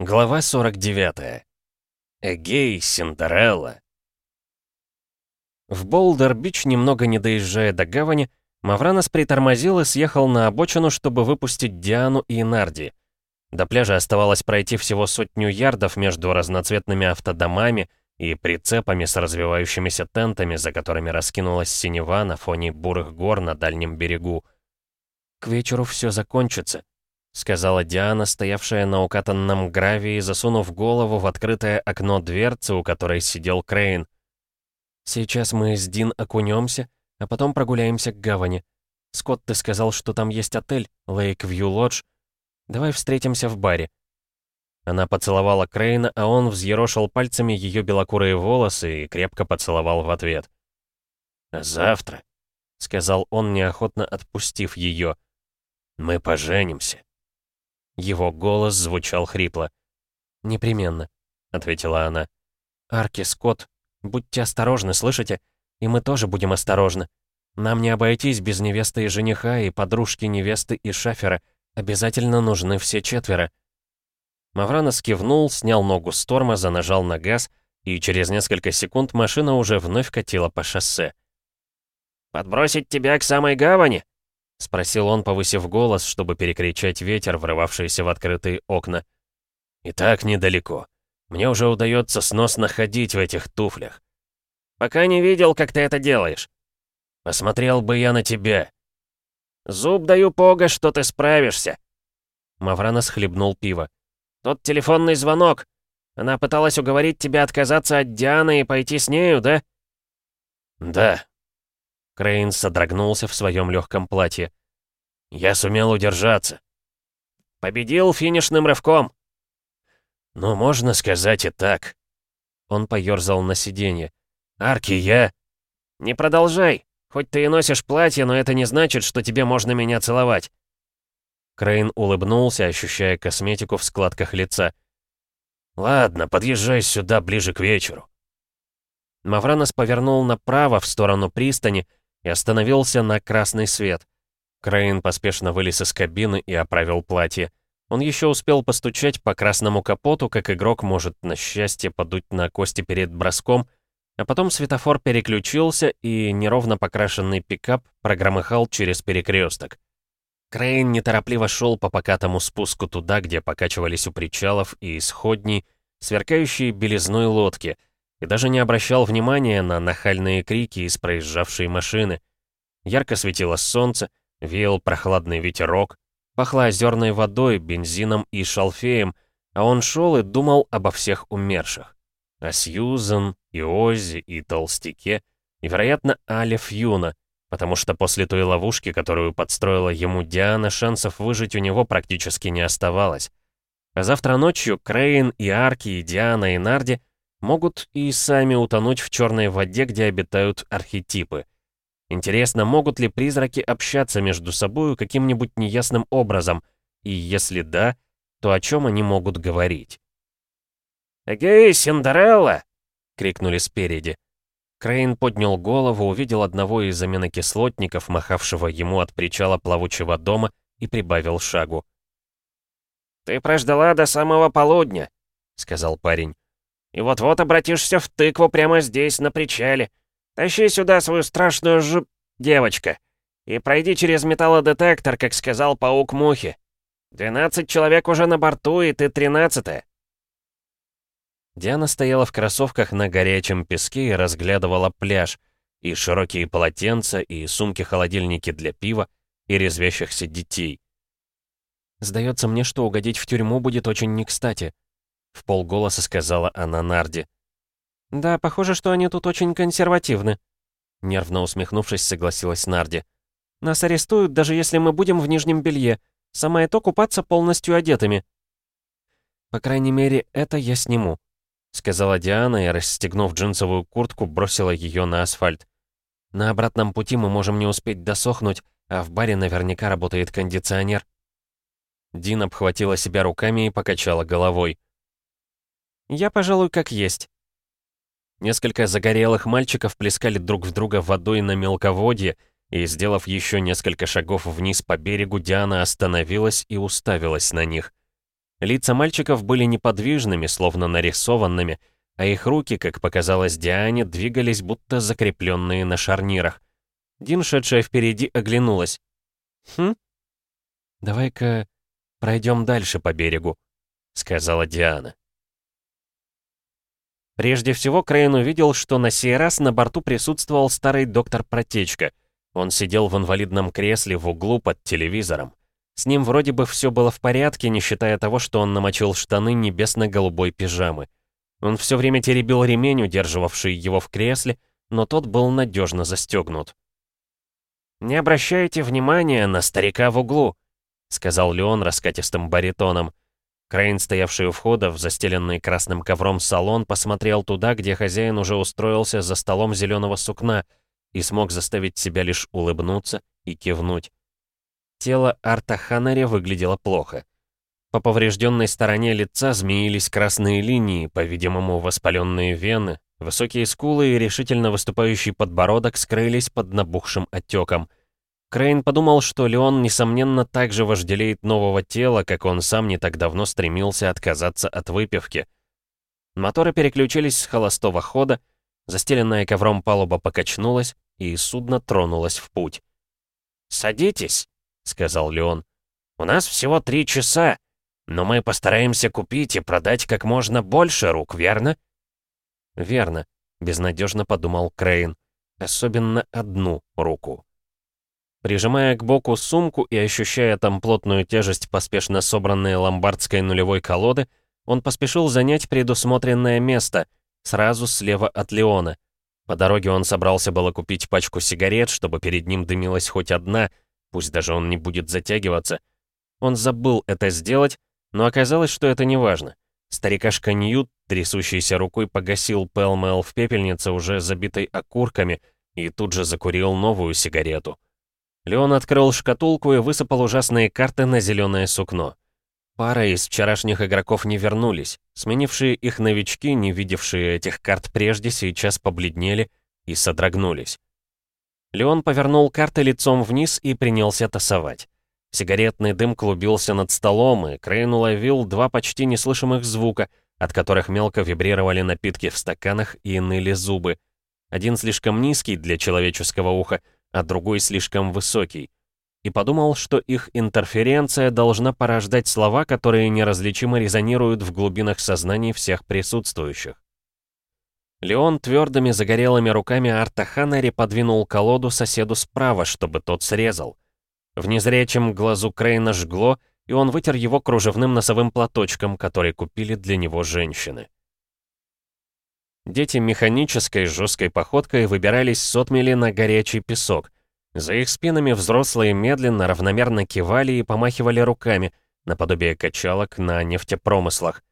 Глава 49. Эгей, Синдарелла. В Болдер-Бич, немного не доезжая до гавани, Мавранос притормозил и съехал на обочину, чтобы выпустить Диану и Нарди. До пляжа оставалось пройти всего сотню ярдов между разноцветными автодомами и прицепами с развивающимися тентами, за которыми раскинулась синева на фоне бурых гор на дальнем берегу. «К вечеру все закончится», — сказала Диана, стоявшая на укатанном гравии, засунув голову в открытое окно дверцы, у которой сидел Крейн. «Сейчас мы с Дин окунемся, а потом прогуляемся к гавани. Скотт, ты сказал, что там есть отель, Лейк-Вью Лодж. Давай встретимся в баре». Она поцеловала Крейна, а он взъерошил пальцами ее белокурые волосы и крепко поцеловал в ответ. «Завтра», — сказал он, неохотно отпустив ее, — «мы поженимся». Его голос звучал хрипло. «Непременно», — ответила она. «Арки, Скотт, будьте осторожны, слышите? И мы тоже будем осторожны. Нам не обойтись без невесты и жениха, и подружки невесты и шафера. Обязательно нужны все четверо». Мавранос кивнул, снял ногу с тормоза, нажал на газ, и через несколько секунд машина уже вновь катила по шоссе. «Подбросить тебя к самой гавани?» — спросил он, повысив голос, чтобы перекричать ветер, врывавшийся в открытые окна. «И так недалеко. Мне уже удается сносно ходить в этих туфлях. Пока не видел, как ты это делаешь. Посмотрел бы я на тебя. Зуб даю пога, что ты справишься». Маврана схлебнул пиво. «Тот телефонный звонок. Она пыталась уговорить тебя отказаться от Дианы и пойти с нею, да?» «Да», Крейн содрогнулся в своем легком платье. «Я сумел удержаться». «Победил финишным рывком». «Ну, можно сказать и так». Он поерзал на сиденье. «Арки, я...» «Не продолжай. Хоть ты и носишь платье, но это не значит, что тебе можно меня целовать». Крейн улыбнулся, ощущая косметику в складках лица. «Ладно, подъезжай сюда ближе к вечеру». Мавранос повернул направо в сторону пристани, и остановился на красный свет. Крейн поспешно вылез из кабины и оправил платье. Он еще успел постучать по красному капоту, как игрок может на счастье подуть на кости перед броском, а потом светофор переключился, и неровно покрашенный пикап прогромыхал через перекресток. Крейн неторопливо шел по покатому спуску туда, где покачивались у причалов и исходней, сверкающие белизной лодки — и даже не обращал внимания на нахальные крики из проезжавшей машины. Ярко светило солнце, веял прохладный ветерок, пахло озерной водой, бензином и шалфеем, а он шел и думал обо всех умерших. О Сьюзен, и Оззи, и Толстяке, и, вероятно, Але Фьюна, потому что после той ловушки, которую подстроила ему Диана, шансов выжить у него практически не оставалось. А завтра ночью Крейн и Арки, и Диана, и Нарди — могут и сами утонуть в черной воде, где обитают архетипы. Интересно, могут ли призраки общаться между собой каким-нибудь неясным образом, и если да, то о чем они могут говорить? «Эгей, Синдерелла!» — крикнули спереди. Крейн поднял голову, увидел одного из аминокислотников, махавшего ему от причала плавучего дома, и прибавил шагу. «Ты прождала до самого полудня», — сказал парень. И вот-вот обратишься в тыкву прямо здесь, на причале. Тащи сюда свою страшную ж... девочка. И пройди через металлодетектор, как сказал паук Мухи. Двенадцать человек уже на борту, и ты тринадцатая. Диана стояла в кроссовках на горячем песке и разглядывала пляж, и широкие полотенца, и сумки-холодильники для пива, и резвящихся детей. «Сдается мне, что угодить в тюрьму будет очень не кстати», в полголоса сказала она Нарди. «Да, похоже, что они тут очень консервативны», нервно усмехнувшись, согласилась Нарди. «Нас арестуют, даже если мы будем в нижнем белье. Самое то купаться полностью одетыми». «По крайней мере, это я сниму», — сказала Диана и, расстегнув джинсовую куртку, бросила ее на асфальт. «На обратном пути мы можем не успеть досохнуть, а в баре наверняка работает кондиционер». Дин обхватила себя руками и покачала головой. Я, пожалуй, как есть. Несколько загорелых мальчиков плескали друг в друга водой на мелководье, и, сделав еще несколько шагов вниз по берегу, Диана остановилась и уставилась на них. Лица мальчиков были неподвижными, словно нарисованными, а их руки, как показалось Диане, двигались будто закрепленные на шарнирах. Дин, шедшая впереди, оглянулась. «Хм? Давай-ка пройдем дальше по берегу», — сказала Диана. Прежде всего, Крейн увидел, что на сей раз на борту присутствовал старый доктор Протечка. Он сидел в инвалидном кресле в углу под телевизором. С ним вроде бы все было в порядке, не считая того, что он намочил штаны небесно-голубой пижамы. Он все время теребил ремень, удерживавший его в кресле, но тот был надежно застегнут. «Не обращайте внимания на старика в углу», — сказал Леон раскатистым баритоном. Крейн, стоявший у входа в застеленный красным ковром салон, посмотрел туда, где хозяин уже устроился за столом зеленого сукна и смог заставить себя лишь улыбнуться и кивнуть. Тело Арта Ханари выглядело плохо. По поврежденной стороне лица змеились красные линии, по-видимому, воспаленные вены, высокие скулы и решительно выступающий подбородок скрылись под набухшим отеком — Крейн подумал, что Леон, несомненно, так же вожделеет нового тела, как он сам не так давно стремился отказаться от выпивки. Моторы переключились с холостого хода, застеленная ковром палуба покачнулась, и судно тронулось в путь. «Садитесь», — сказал Леон. «У нас всего три часа, но мы постараемся купить и продать как можно больше рук, верно?» «Верно», — безнадежно подумал Крейн. «Особенно одну руку». Прижимая к боку сумку и ощущая там плотную тяжесть поспешно собранной ломбардской нулевой колоды, он поспешил занять предусмотренное место, сразу слева от Леона. По дороге он собрался было купить пачку сигарет, чтобы перед ним дымилась хоть одна, пусть даже он не будет затягиваться. Он забыл это сделать, но оказалось, что это не важно. Старикашка Ньют, трясущейся рукой, погасил Пэлмэл в пепельнице, уже забитой окурками, и тут же закурил новую сигарету. Леон открыл шкатулку и высыпал ужасные карты на зеленое сукно. Пара из вчерашних игроков не вернулись. Сменившие их новички, не видевшие этих карт прежде, сейчас побледнели и содрогнулись. Леон повернул карты лицом вниз и принялся тасовать. Сигаретный дым клубился над столом, и Крейн уловил два почти неслышимых звука, от которых мелко вибрировали напитки в стаканах и ныли зубы. Один слишком низкий для человеческого уха — а другой слишком высокий. И подумал, что их интерференция должна порождать слова, которые неразличимо резонируют в глубинах сознаний всех присутствующих. Леон твердыми загорелыми руками Арта Ханари подвинул колоду соседу справа, чтобы тот срезал. В незрячем глазу Крейна жгло, и он вытер его кружевным носовым платочком, который купили для него женщины. Дети механической жесткой походкой выбирались с отмели на горячий песок. За их спинами взрослые медленно, равномерно кивали и помахивали руками, наподобие качалок на нефтепромыслах.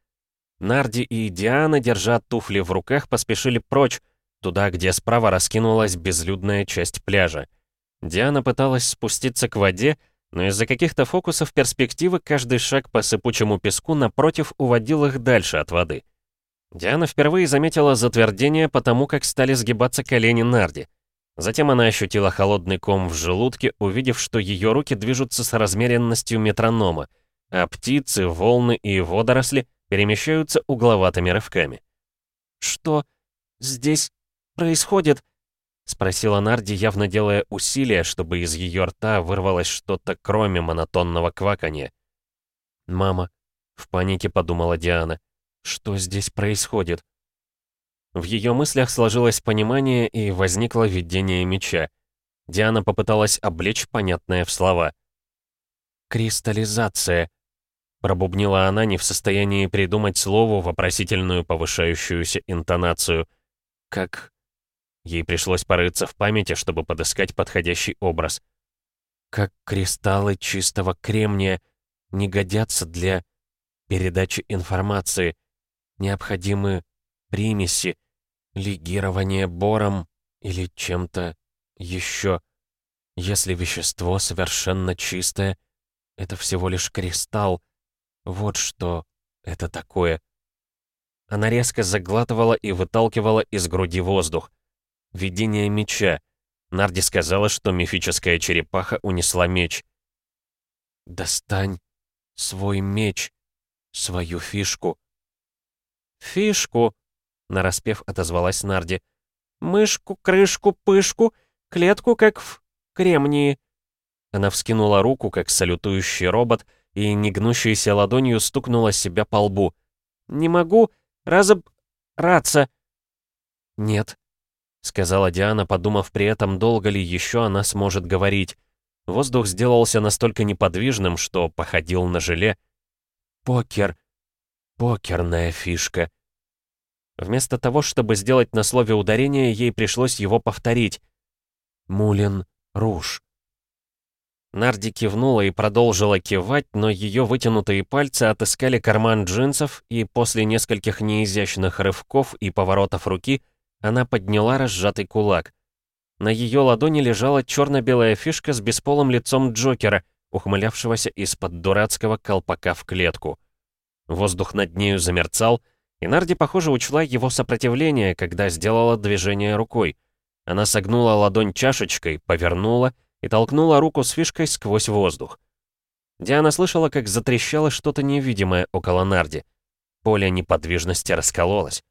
Нарди и Диана, держа туфли в руках, поспешили прочь, туда, где справа раскинулась безлюдная часть пляжа. Диана пыталась спуститься к воде, но из-за каких-то фокусов перспективы каждый шаг по сыпучему песку напротив уводил их дальше от воды. Диана впервые заметила затвердение потому, как стали сгибаться колени Нарди. Затем она ощутила холодный ком в желудке, увидев, что ее руки движутся с размеренностью метронома, а птицы, волны и водоросли перемещаются угловатыми рывками. «Что здесь происходит?» — спросила Нарди, явно делая усилия, чтобы из ее рта вырвалось что-то кроме монотонного кваканья. «Мама», — в панике подумала Диана, — что здесь происходит? В ее мыслях сложилось понимание и возникло видение меча. Диана попыталась облечь понятное в слова. «Кристаллизация», — пробубнила она, не в состоянии придумать слову вопросительную повышающуюся интонацию. «Как...» Ей пришлось порыться в памяти, чтобы подыскать подходящий образ. «Как кристаллы чистого кремния не годятся для передачи информации», необходимы примеси, лигирование бором или чем-то еще. Если вещество совершенно чистое, это всего лишь кристалл. Вот что это такое. Она резко заглатывала и выталкивала из груди воздух. Видение меча. Нарди сказала, что мифическая черепаха унесла меч. «Достань свой меч», свою фишку». «Фишку», — нараспев отозвалась Нарди. «Мышку, крышку, пышку, клетку, как в кремнии». Она вскинула руку, как салютующий робот, и негнущейся ладонью стукнула себя по лбу. «Не могу разоб... раться». «Нет», — сказала Диана, подумав при этом, долго ли еще она сможет говорить. Воздух сделался настолько неподвижным, что походил на желе. «Покер. Покерная фишка». Вместо того, чтобы сделать на слове ударение, ей пришлось его повторить. «Мулин Руж». Нарди кивнула и продолжила кивать, но ее вытянутые пальцы отыскали карман джинсов, и после нескольких неизящных рывков и поворотов руки она подняла разжатый кулак. На ее ладони лежала черно-белая фишка с бесполым лицом Джокера, ухмылявшегося из-под дурацкого колпака в клетку. Воздух над нею замерцал, и Нарди, похоже, учла его сопротивление, когда сделала движение рукой. Она согнула ладонь чашечкой, повернула и толкнула руку с фишкой сквозь воздух. Диана слышала, как затрещало что-то невидимое около Нарди. Поле неподвижности раскололось.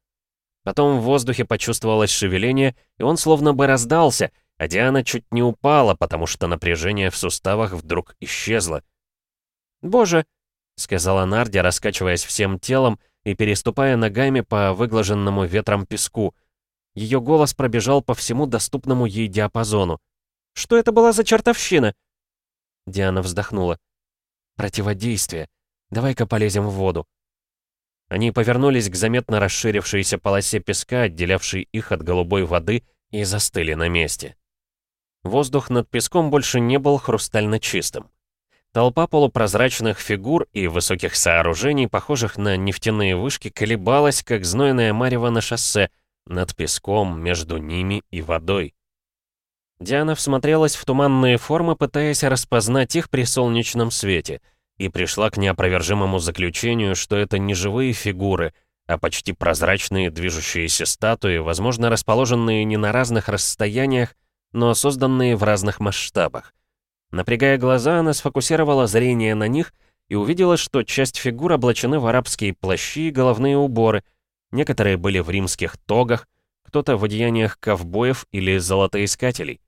Потом в воздухе почувствовалось шевеление, и он словно бы раздался, а Диана чуть не упала, потому что напряжение в суставах вдруг исчезло. «Боже!» — сказала Нарди, раскачиваясь всем телом и переступая ногами по выглаженному ветром песку. Ее голос пробежал по всему доступному ей диапазону. Что это была за чертовщина?» Диана вздохнула. «Противодействие. Давай-ка полезем в воду». Они повернулись к заметно расширившейся полосе песка, отделявшей их от голубой воды, и застыли на месте. Воздух над песком больше не был хрустально чистым. Толпа полупрозрачных фигур и высоких сооружений, похожих на нефтяные вышки, колебалась, как знойная марево на шоссе, над песком, между ними и водой. Диана всмотрелась в туманные формы, пытаясь распознать их при солнечном свете, и пришла к неопровержимому заключению, что это не живые фигуры, а почти прозрачные движущиеся статуи, возможно, расположенные не на разных расстояниях, но созданные в разных масштабах. Напрягая глаза, она сфокусировала зрение на них и увидела, что часть фигур облачены в арабские плащи и головные уборы, некоторые были в римских тогах, кто-то в одеяниях ковбоев или золотоискателей.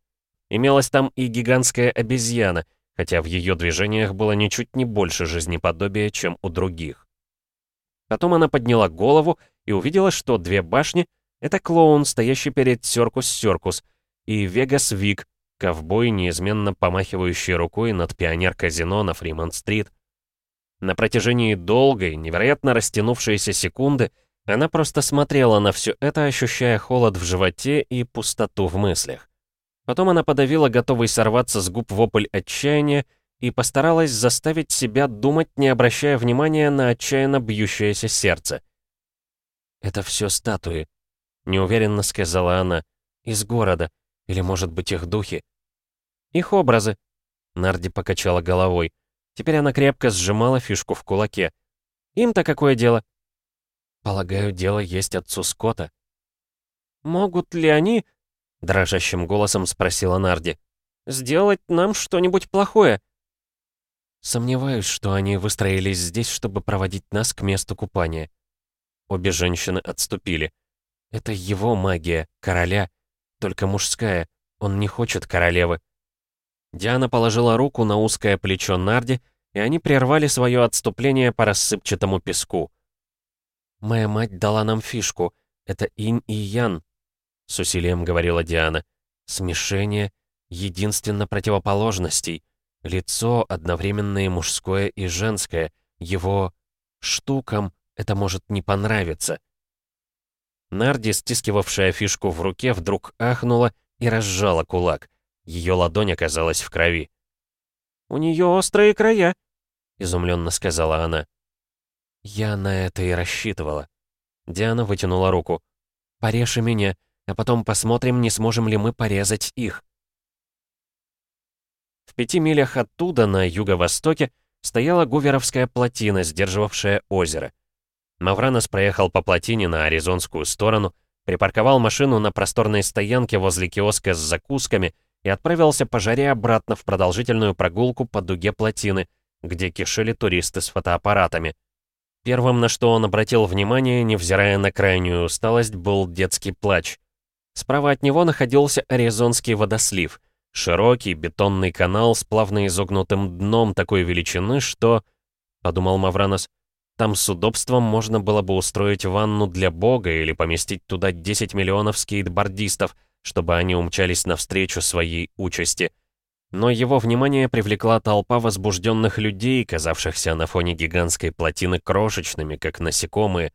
Имелась там и гигантская обезьяна, хотя в ее движениях было ничуть не больше жизнеподобия, чем у других. Потом она подняла голову и увидела, что две башни — это клоун, стоящий перед Сёркус-Сёркус, и Вегас-Вик, ковбой, неизменно помахивающий рукой над пионер-казино на Фримонт-стрит. На протяжении долгой, невероятно растянувшейся секунды она просто смотрела на все это, ощущая холод в животе и пустоту в мыслях. Потом она подавила готовый сорваться с губ вопль отчаяния и постаралась заставить себя думать, не обращая внимания на отчаянно бьющееся сердце. «Это все статуи», — неуверенно сказала она, — «из города, или, может быть, их духи». «Их образы», — Нарди покачала головой. Теперь она крепко сжимала фишку в кулаке. «Им-то какое дело?» «Полагаю, дело есть отцу Скотта». «Могут ли они...» Дрожащим голосом спросила Нарди. «Сделать нам что-нибудь плохое?» Сомневаюсь, что они выстроились здесь, чтобы проводить нас к месту купания. Обе женщины отступили. Это его магия, короля, только мужская. Он не хочет королевы. Диана положила руку на узкое плечо Нарди, и они прервали свое отступление по рассыпчатому песку. «Моя мать дала нам фишку. Это инь и ян, — с усилием говорила Диана. «Смешение единственно противоположностей. Лицо одновременно и мужское, и женское. Его штукам это может не понравиться». Нарди, стискивавшая фишку в руке, вдруг ахнула и разжала кулак. Ее ладонь оказалась в крови. «У нее острые края», — изумленно сказала она. «Я на это и рассчитывала». Диана вытянула руку. «Порежь меня, а потом посмотрим, не сможем ли мы порезать их. В пяти милях оттуда, на юго-востоке, стояла Гуверовская плотина, сдерживавшая озеро. Мавранос проехал по плотине на аризонскую сторону, припарковал машину на просторной стоянке возле киоска с закусками и отправился по жаре обратно в продолжительную прогулку по дуге плотины, где кишели туристы с фотоаппаратами. Первым, на что он обратил внимание, невзирая на крайнюю усталость, был детский плач. Справа от него находился Аризонский водослив. Широкий бетонный канал с плавно изогнутым дном такой величины, что... Подумал Мавранос, там с удобством можно было бы устроить ванну для бога или поместить туда 10 миллионов скейтбордистов, чтобы они умчались навстречу своей участи. Но его внимание привлекла толпа возбужденных людей, казавшихся на фоне гигантской плотины крошечными, как насекомые.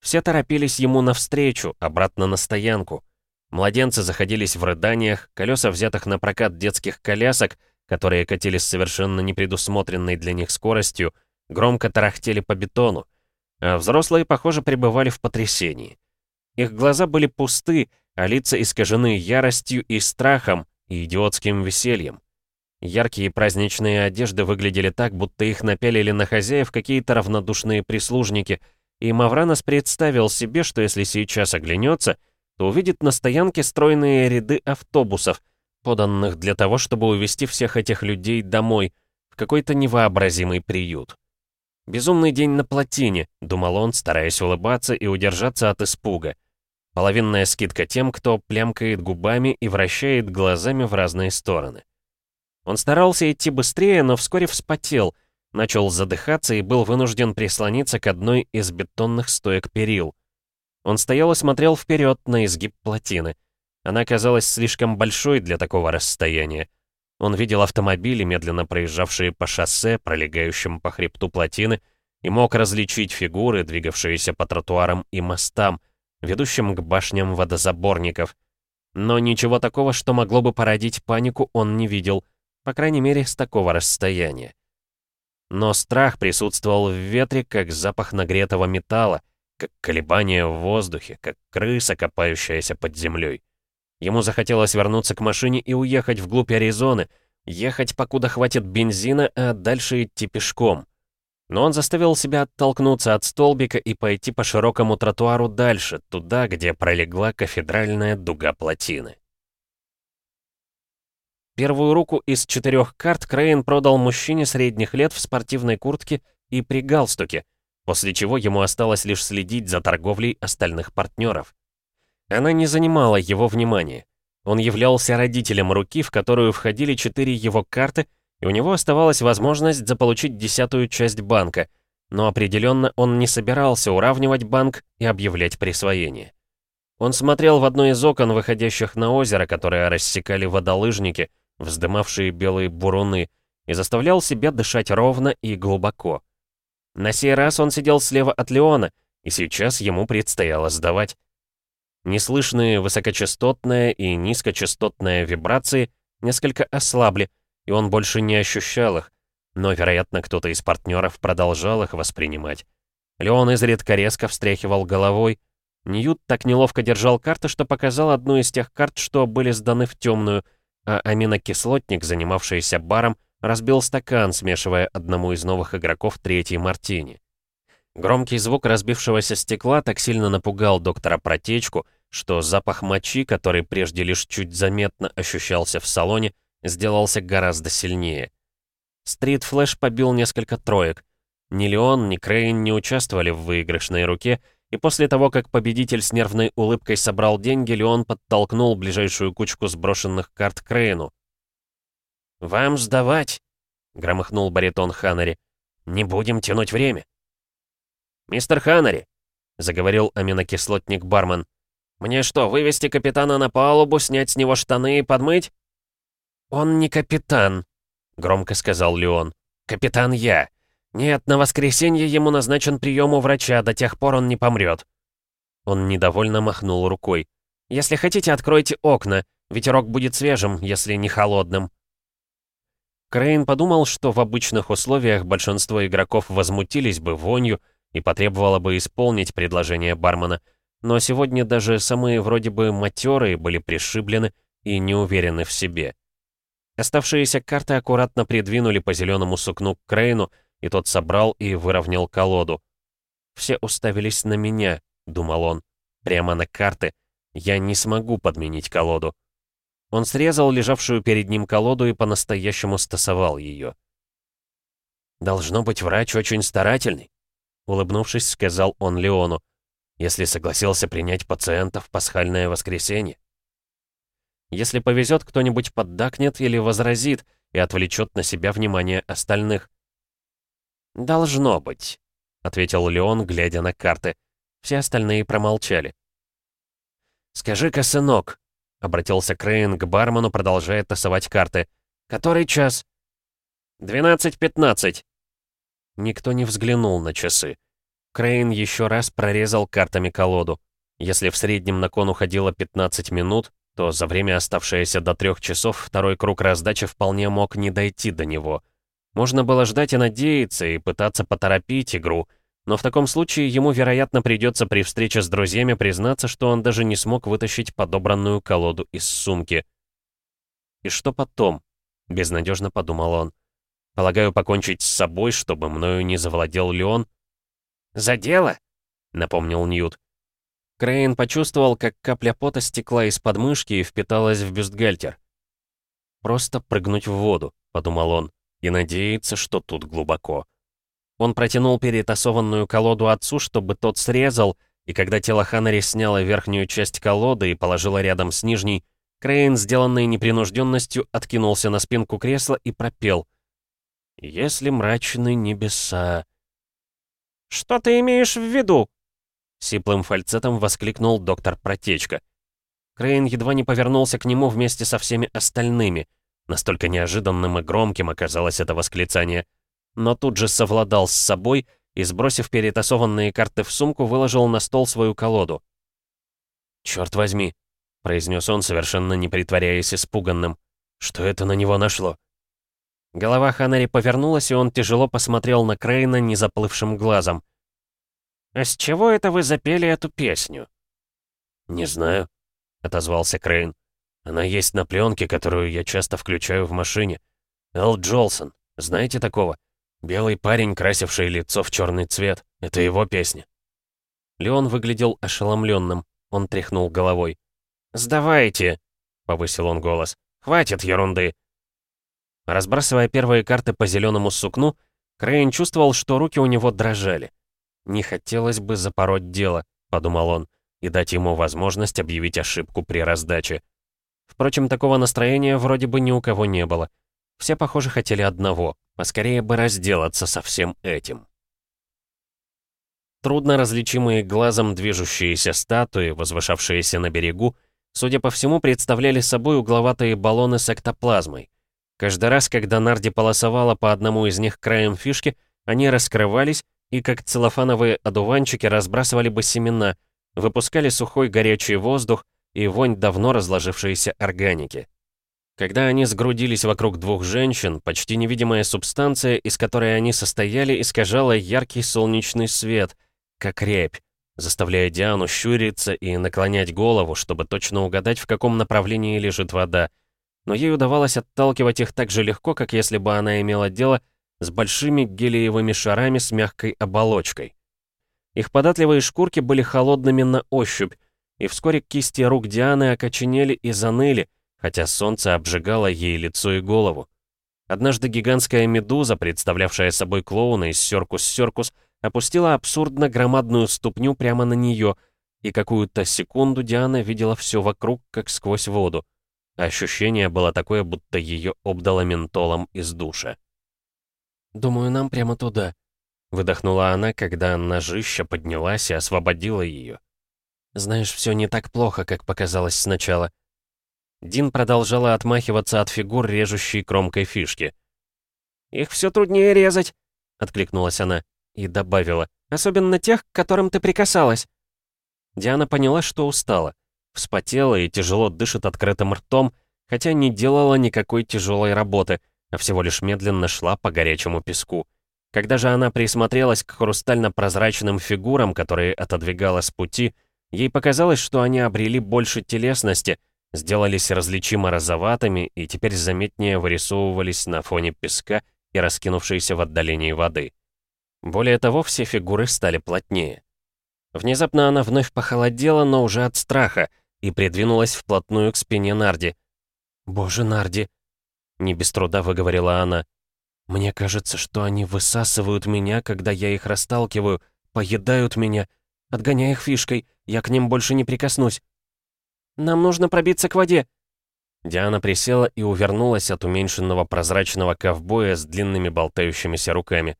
Все торопились ему навстречу, обратно на стоянку. Младенцы заходились в рыданиях, колеса взятых на прокат детских колясок, которые катились совершенно непредусмотренной для них скоростью, громко тарахтели по бетону, а взрослые, похоже, пребывали в потрясении. Их глаза были пусты, а лица искажены яростью и страхом, и идиотским весельем. Яркие праздничные одежды выглядели так, будто их напялили на хозяев какие-то равнодушные прислужники, и Мавранос представил себе, что если сейчас оглянется, то увидит на стоянке стройные ряды автобусов, поданных для того, чтобы увезти всех этих людей домой, в какой-то невообразимый приют. «Безумный день на плотине», — думал он, стараясь улыбаться и удержаться от испуга. Половинная скидка тем, кто плямкает губами и вращает глазами в разные стороны. Он старался идти быстрее, но вскоре вспотел, начал задыхаться и был вынужден прислониться к одной из бетонных стоек перил. Он стоял и смотрел вперед на изгиб плотины. Она казалась слишком большой для такого расстояния. Он видел автомобили, медленно проезжавшие по шоссе, пролегающим по хребту плотины, и мог различить фигуры, двигавшиеся по тротуарам и мостам, ведущим к башням водозаборников. Но ничего такого, что могло бы породить панику, он не видел, по крайней мере, с такого расстояния. Но страх присутствовал в ветре, как запах нагретого металла, как колебание в воздухе, как крыса, копающаяся под землей. Ему захотелось вернуться к машине и уехать вглубь Аризоны, ехать, покуда хватит бензина, а дальше идти пешком. Но он заставил себя оттолкнуться от столбика и пойти по широкому тротуару дальше, туда, где пролегла кафедральная дуга плотины. Первую руку из четырех карт Крейн продал мужчине средних лет в спортивной куртке и при галстуке, после чего ему осталось лишь следить за торговлей остальных партнеров. Она не занимала его внимания. Он являлся родителем руки, в которую входили четыре его карты — и у него оставалась возможность заполучить десятую часть банка, но определенно он не собирался уравнивать банк и объявлять присвоение. Он смотрел в одно из окон, выходящих на озеро, которое рассекали водолыжники, вздымавшие белые буруны, и заставлял себя дышать ровно и глубоко. На сей раз он сидел слева от Леона, и сейчас ему предстояло сдавать. Неслышные высокочастотная и низкочастотная вибрации несколько ослабли, и он больше не ощущал их, но, вероятно, кто-то из партнеров продолжал их воспринимать. Леон изредка резко встряхивал головой. Ньют так неловко держал карты, что показал одну из тех карт, что были сданы в темную, а аминокислотник, занимавшийся баром, разбил стакан, смешивая одному из новых игроков третий мартини. Громкий звук разбившегося стекла так сильно напугал доктора Протечку, что запах мочи, который прежде лишь чуть заметно ощущался в салоне, сделался гораздо сильнее. Стрит Флэш побил несколько троек. Ни Леон, ни Крейн не участвовали в выигрышной руке, и после того, как победитель с нервной улыбкой собрал деньги, Леон подтолкнул ближайшую кучку сброшенных карт Крейну. «Вам сдавать!» — громыхнул баритон Ханари. «Не будем тянуть время!» «Мистер Ханари!» — заговорил аминокислотник бармен. «Мне что, вывести капитана на палубу, снять с него штаны и подмыть?» «Он не капитан», — громко сказал Леон. «Капитан я. Нет, на воскресенье ему назначен прием у врача, до тех пор он не помрет». Он недовольно махнул рукой. «Если хотите, откройте окна. Ветерок будет свежим, если не холодным». Крейн подумал, что в обычных условиях большинство игроков возмутились бы вонью и потребовало бы исполнить предложение бармена, но сегодня даже самые вроде бы матерые были пришиблены и не уверены в себе. Оставшиеся карты аккуратно придвинули по зеленому сукну к Крейну, и тот собрал и выровнял колоду. «Все уставились на меня», — думал он, — «прямо на карты. Я не смогу подменить колоду». Он срезал лежавшую перед ним колоду и по-настоящему стасовал ее. «Должно быть, врач очень старательный». Улыбнувшись, сказал он Леону. «Если согласился принять пациента в пасхальное воскресенье». Если повезет, кто-нибудь поддакнет или возразит и отвлечет на себя внимание остальных. «Должно быть», — ответил Леон, глядя на карты. Все остальные промолчали. «Скажи-ка, сынок», — обратился Крейн к бармену, продолжая тасовать карты. «Который час?» «Двенадцать пятнадцать». Никто не взглянул на часы. Крейн еще раз прорезал картами колоду. Если в среднем на кон уходило 15 минут, то за время, оставшееся до трех часов, второй круг раздачи вполне мог не дойти до него. Можно было ждать и надеяться, и пытаться поторопить игру, но в таком случае ему, вероятно, придется при встрече с друзьями признаться, что он даже не смог вытащить подобранную колоду из сумки. «И что потом?» — безнадежно подумал он. «Полагаю, покончить с собой, чтобы мною не завладел Леон?» «За дело?» — напомнил Ньют. Крейн почувствовал, как капля пота стекла из подмышки и впиталась в бюстгальтер. «Просто прыгнуть в воду», — подумал он, — «и надеяться, что тут глубоко». Он протянул перетасованную колоду отцу, чтобы тот срезал, и когда тело Ханари сняло верхнюю часть колоды и положило рядом с нижней, Крейн, сделанный непринужденностью, откинулся на спинку кресла и пропел. «Если мрачны небеса...» «Что ты имеешь в виду?» Сиплым фальцетом воскликнул доктор Протечка. Крейн едва не повернулся к нему вместе со всеми остальными. Настолько неожиданным и громким оказалось это восклицание. Но тут же совладал с собой и, сбросив перетасованные карты в сумку, выложил на стол свою колоду. «Чёрт возьми», — произнес он, совершенно не притворяясь испуганным. «Что это на него нашло?» Голова Ханари повернулась, и он тяжело посмотрел на Крейна незаплывшим глазом. «А с чего это вы запели эту песню?» «Не знаю», — отозвался Крейн. «Она есть на пленке, которую я часто включаю в машине. Эл Джолсон, знаете такого? Белый парень, красивший лицо в черный цвет. Это его песня». Леон выглядел ошеломленным. Он тряхнул головой. «Сдавайте!» — повысил он голос. «Хватит ерунды!» Разбрасывая первые карты по зеленому сукну, Крейн чувствовал, что руки у него дрожали. «Не хотелось бы запороть дело», — подумал он, «и дать ему возможность объявить ошибку при раздаче». Впрочем, такого настроения вроде бы ни у кого не было. Все, похоже, хотели одного — поскорее бы разделаться со всем этим. Трудно различимые глазом движущиеся статуи, возвышавшиеся на берегу, судя по всему, представляли собой угловатые баллоны с эктоплазмой. Каждый раз, когда Нарди полосовала по одному из них краем фишки, они раскрывались, и как целлофановые одуванчики разбрасывали бы семена, выпускали сухой горячий воздух и вонь давно разложившейся органики. Когда они сгрудились вокруг двух женщин, почти невидимая субстанция, из которой они состояли, искажала яркий солнечный свет, как рябь, заставляя Диану щуриться и наклонять голову, чтобы точно угадать, в каком направлении лежит вода. Но ей удавалось отталкивать их так же легко, как если бы она имела дело с большими гелиевыми шарами с мягкой оболочкой. Их податливые шкурки были холодными на ощупь, и вскоре кисти рук Дианы окоченели и заныли, хотя солнце обжигало ей лицо и голову. Однажды гигантская медуза, представлявшая собой клоуна из Сёркус-Сёркус, опустила абсурдно громадную ступню прямо на нее, и какую-то секунду Диана видела все вокруг, как сквозь воду. Ощущение было такое, будто ее обдало ментолом из душа. «Думаю, нам прямо туда», — выдохнула она, когда ножища поднялась и освободила ее. «Знаешь, все не так плохо, как показалось сначала». Дин продолжала отмахиваться от фигур, режущей кромкой фишки. «Их все труднее резать», — откликнулась она и добавила. «Особенно тех, к которым ты прикасалась». Диана поняла, что устала. Вспотела и тяжело дышит открытым ртом, хотя не делала никакой тяжелой работы — а всего лишь медленно шла по горячему песку. Когда же она присмотрелась к хрустально-прозрачным фигурам, которые отодвигала с пути, ей показалось, что они обрели больше телесности, сделались различимо розоватыми и теперь заметнее вырисовывались на фоне песка и раскинувшейся в отдалении воды. Более того, все фигуры стали плотнее. Внезапно она вновь похолодела, но уже от страха, и придвинулась вплотную к спине Нарди. «Боже, Нарди!» Не без труда выговорила она. «Мне кажется, что они высасывают меня, когда я их расталкиваю, поедают меня. Отгоняй их фишкой, я к ним больше не прикоснусь». «Нам нужно пробиться к воде». Диана присела и увернулась от уменьшенного прозрачного ковбоя с длинными болтающимися руками.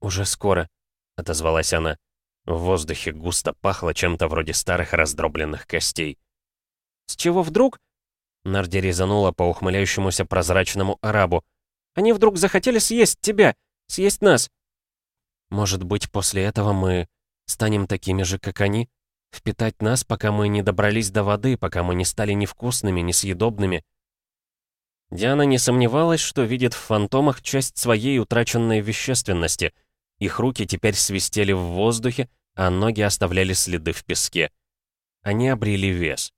«Уже скоро», — отозвалась она. В воздухе густо пахло чем-то вроде старых раздробленных костей. «С чего вдруг?» Нарди резанула по ухмыляющемуся прозрачному арабу. «Они вдруг захотели съесть тебя, съесть нас!» «Может быть, после этого мы станем такими же, как они? Впитать нас, пока мы не добрались до воды, пока мы не стали невкусными, несъедобными?» Диана не сомневалась, что видит в фантомах часть своей утраченной вещественности. Их руки теперь свистели в воздухе, а ноги оставляли следы в песке. Они обрели вес.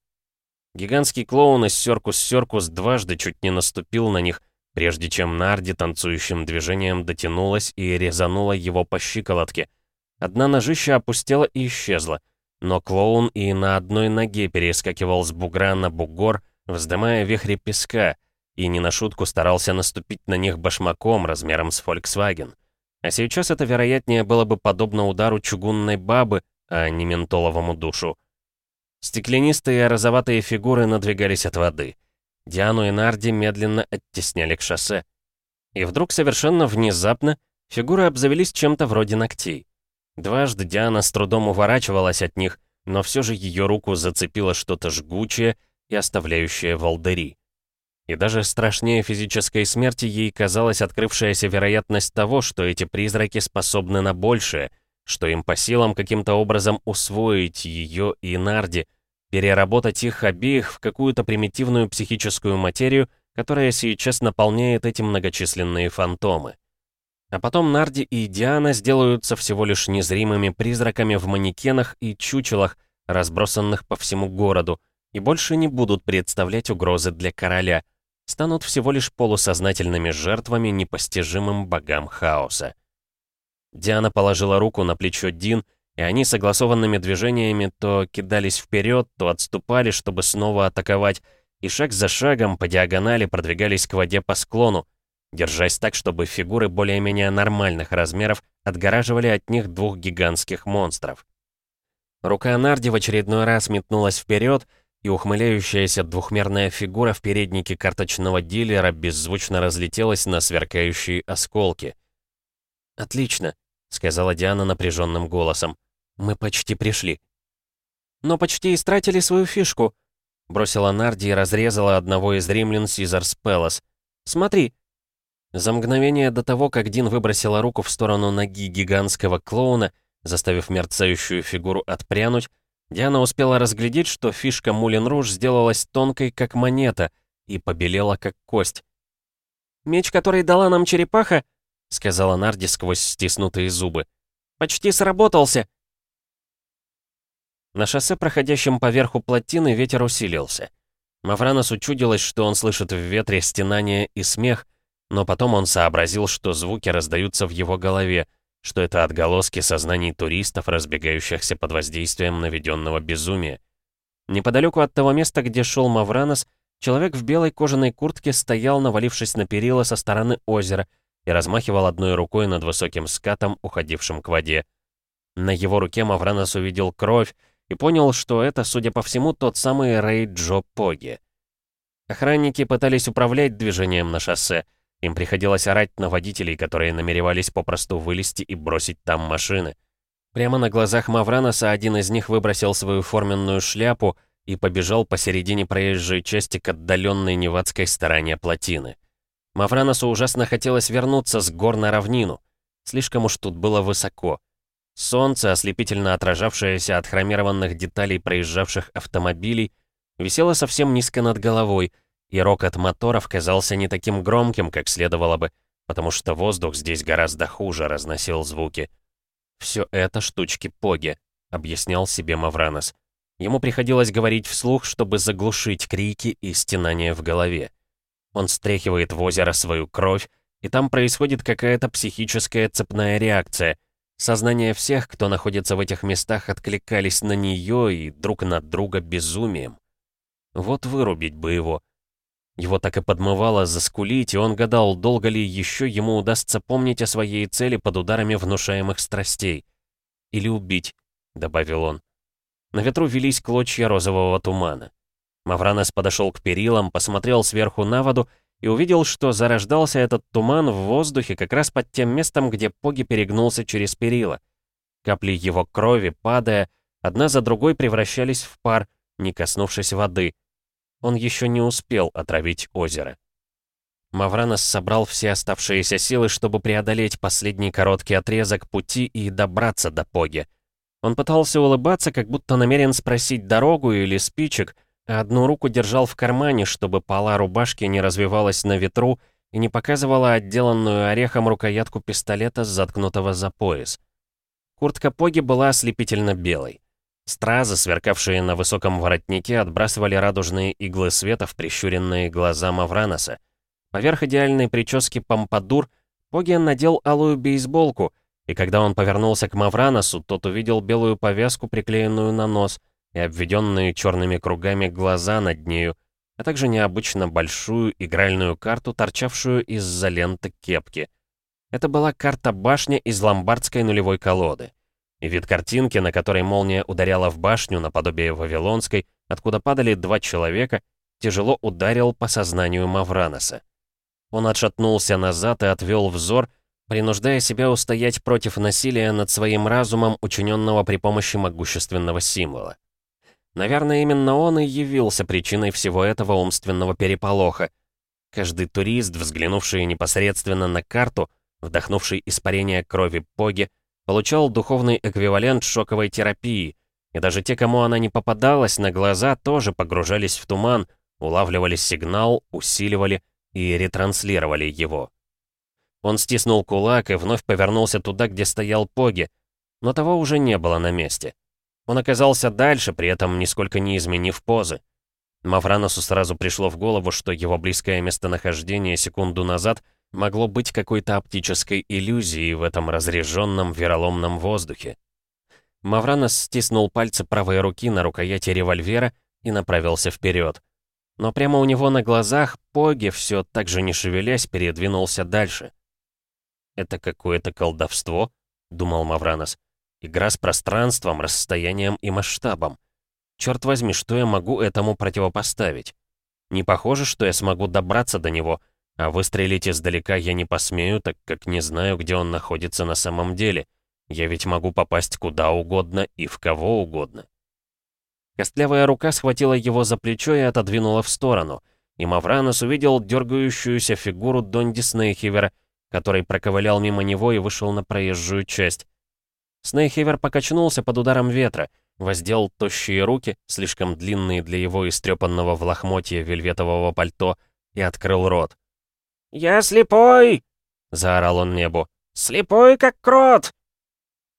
Гигантский клоун из Серкус-Серкус дважды чуть не наступил на них, прежде чем Нарди танцующим движением дотянулась и резанула его по щиколотке. Одна ножища опустела и исчезла, но клоун и на одной ноге перескакивал с бугра на бугор, вздымая вихри песка, и не на шутку старался наступить на них башмаком размером с Volkswagen. А сейчас это, вероятнее, было бы подобно удару чугунной бабы, а не ментоловому душу. Стеклянистые розоватые фигуры надвигались от воды. Диану и Нарди медленно оттесняли к шоссе. И вдруг совершенно внезапно фигуры обзавелись чем-то вроде ногтей. Дважды Диана с трудом уворачивалась от них, но все же ее руку зацепило что-то жгучее и оставляющее волдыри. И даже страшнее физической смерти ей казалась открывшаяся вероятность того, что эти призраки способны на большее — что им по силам каким-то образом усвоить ее и Нарди, переработать их обеих в какую-то примитивную психическую материю, которая сейчас наполняет эти многочисленные фантомы. А потом Нарди и Диана сделаются всего лишь незримыми призраками в манекенах и чучелах, разбросанных по всему городу, и больше не будут представлять угрозы для короля, станут всего лишь полусознательными жертвами непостижимым богам хаоса. Диана положила руку на плечо Дин, и они согласованными движениями то кидались вперед, то отступали, чтобы снова атаковать, и шаг за шагом по диагонали продвигались к воде по склону, держась так, чтобы фигуры более-менее нормальных размеров отгораживали от них двух гигантских монстров. Рука Нарди в очередной раз метнулась вперед, и ухмыляющаяся двухмерная фигура в переднике карточного дилера беззвучно разлетелась на сверкающие осколки. «Отлично», — сказала Диана напряженным голосом. «Мы почти пришли». «Но почти истратили свою фишку», — бросила Нарди и разрезала одного из римлян Сизар Спелос. «Смотри». За мгновение до того, как Дин выбросила руку в сторону ноги гигантского клоуна, заставив мерцающую фигуру отпрянуть, Диана успела разглядеть, что фишка Мулин Руж сделалась тонкой, как монета, и побелела, как кость. «Меч, который дала нам черепаха, — сказала Нарди сквозь стиснутые зубы. «Почти сработался!» На шоссе, проходящем по верху плотины, ветер усилился. Мавранос учудилось, что он слышит в ветре стенание и смех, но потом он сообразил, что звуки раздаются в его голове, что это отголоски сознаний туристов, разбегающихся под воздействием наведенного безумия. Неподалеку от того места, где шел Мавранос, человек в белой кожаной куртке стоял, навалившись на перила со стороны озера, и размахивал одной рукой над высоким скатом, уходившим к воде. На его руке Мавранос увидел кровь и понял, что это, судя по всему, тот самый Рей Джо Поги. Охранники пытались управлять движением на шоссе. Им приходилось орать на водителей, которые намеревались попросту вылезти и бросить там машины. Прямо на глазах Мавраноса один из них выбросил свою форменную шляпу и побежал посередине проезжей части к отдаленной невадской стороне плотины. Мавраносу ужасно хотелось вернуться с гор на равнину. Слишком уж тут было высоко. Солнце, ослепительно отражавшееся от хромированных деталей проезжавших автомобилей, висело совсем низко над головой, и рокот моторов казался не таким громким, как следовало бы, потому что воздух здесь гораздо хуже разносил звуки. «Все это штучки Поги», — объяснял себе Мавранос. Ему приходилось говорить вслух, чтобы заглушить крики и стенания в голове. Он стряхивает в озеро свою кровь, и там происходит какая-то психическая цепная реакция. Сознание всех, кто находится в этих местах, откликались на нее и друг на друга безумием. Вот вырубить бы его. Его так и подмывало заскулить, и он гадал, долго ли еще ему удастся помнить о своей цели под ударами внушаемых страстей. или убить», — добавил он. На ветру велись клочья розового тумана. Мавранес подошел к перилам, посмотрел сверху на воду и увидел, что зарождался этот туман в воздухе как раз под тем местом, где Поги перегнулся через перила. Капли его крови, падая, одна за другой превращались в пар, не коснувшись воды. Он еще не успел отравить озеро. Мавранос собрал все оставшиеся силы, чтобы преодолеть последний короткий отрезок пути и добраться до Поги. Он пытался улыбаться, как будто намерен спросить дорогу или спичек, а одну руку держал в кармане, чтобы пола рубашки не развивалась на ветру и не показывала отделанную орехом рукоятку пистолета, заткнутого за пояс. Куртка Поги была ослепительно белой. Стразы, сверкавшие на высоком воротнике, отбрасывали радужные иглы света в прищуренные глаза Мавраноса. Поверх идеальной прически помпадур Поги надел алую бейсболку, и когда он повернулся к Мавраносу, тот увидел белую повязку, приклеенную на нос, и обведенные черными кругами глаза над нею, а также необычно большую игральную карту, торчавшую из-за ленты кепки. Это была карта башни из ломбардской нулевой колоды. И вид картинки, на которой молния ударяла в башню наподобие Вавилонской, откуда падали два человека, тяжело ударил по сознанию Мавраноса. Он отшатнулся назад и отвел взор, принуждая себя устоять против насилия над своим разумом, учиненного при помощи могущественного символа. Наверное, именно он и явился причиной всего этого умственного переполоха. Каждый турист, взглянувший непосредственно на карту, вдохнувший испарение крови Поги, получал духовный эквивалент шоковой терапии, и даже те, кому она не попадалась на глаза, тоже погружались в туман, улавливали сигнал, усиливали и ретранслировали его. Он стиснул кулак и вновь повернулся туда, где стоял Поги, но того уже не было на месте. Он оказался дальше, при этом нисколько не изменив позы. Мавраносу сразу пришло в голову, что его близкое местонахождение секунду назад могло быть какой-то оптической иллюзией в этом разреженном вероломном воздухе. Мавранос стиснул пальцы правой руки на рукояти револьвера и направился вперед. Но прямо у него на глазах Поги, все так же не шевелясь, передвинулся дальше. «Это какое-то колдовство?» — думал Мавранос. Игра с пространством, расстоянием и масштабом. Черт возьми, что я могу этому противопоставить? Не похоже, что я смогу добраться до него, а выстрелить издалека я не посмею, так как не знаю, где он находится на самом деле. Я ведь могу попасть куда угодно и в кого угодно. Костлявая рука схватила его за плечо и отодвинула в сторону, и Мавранос увидел дергающуюся фигуру Донди Снейхивера, который проковылял мимо него и вышел на проезжую часть. Снейхевер покачнулся под ударом ветра, воздел тощие руки, слишком длинные для его истрепанного в лохмотье вельветового пальто, и открыл рот. «Я слепой!» — заорал он небу. «Слепой, как крот!»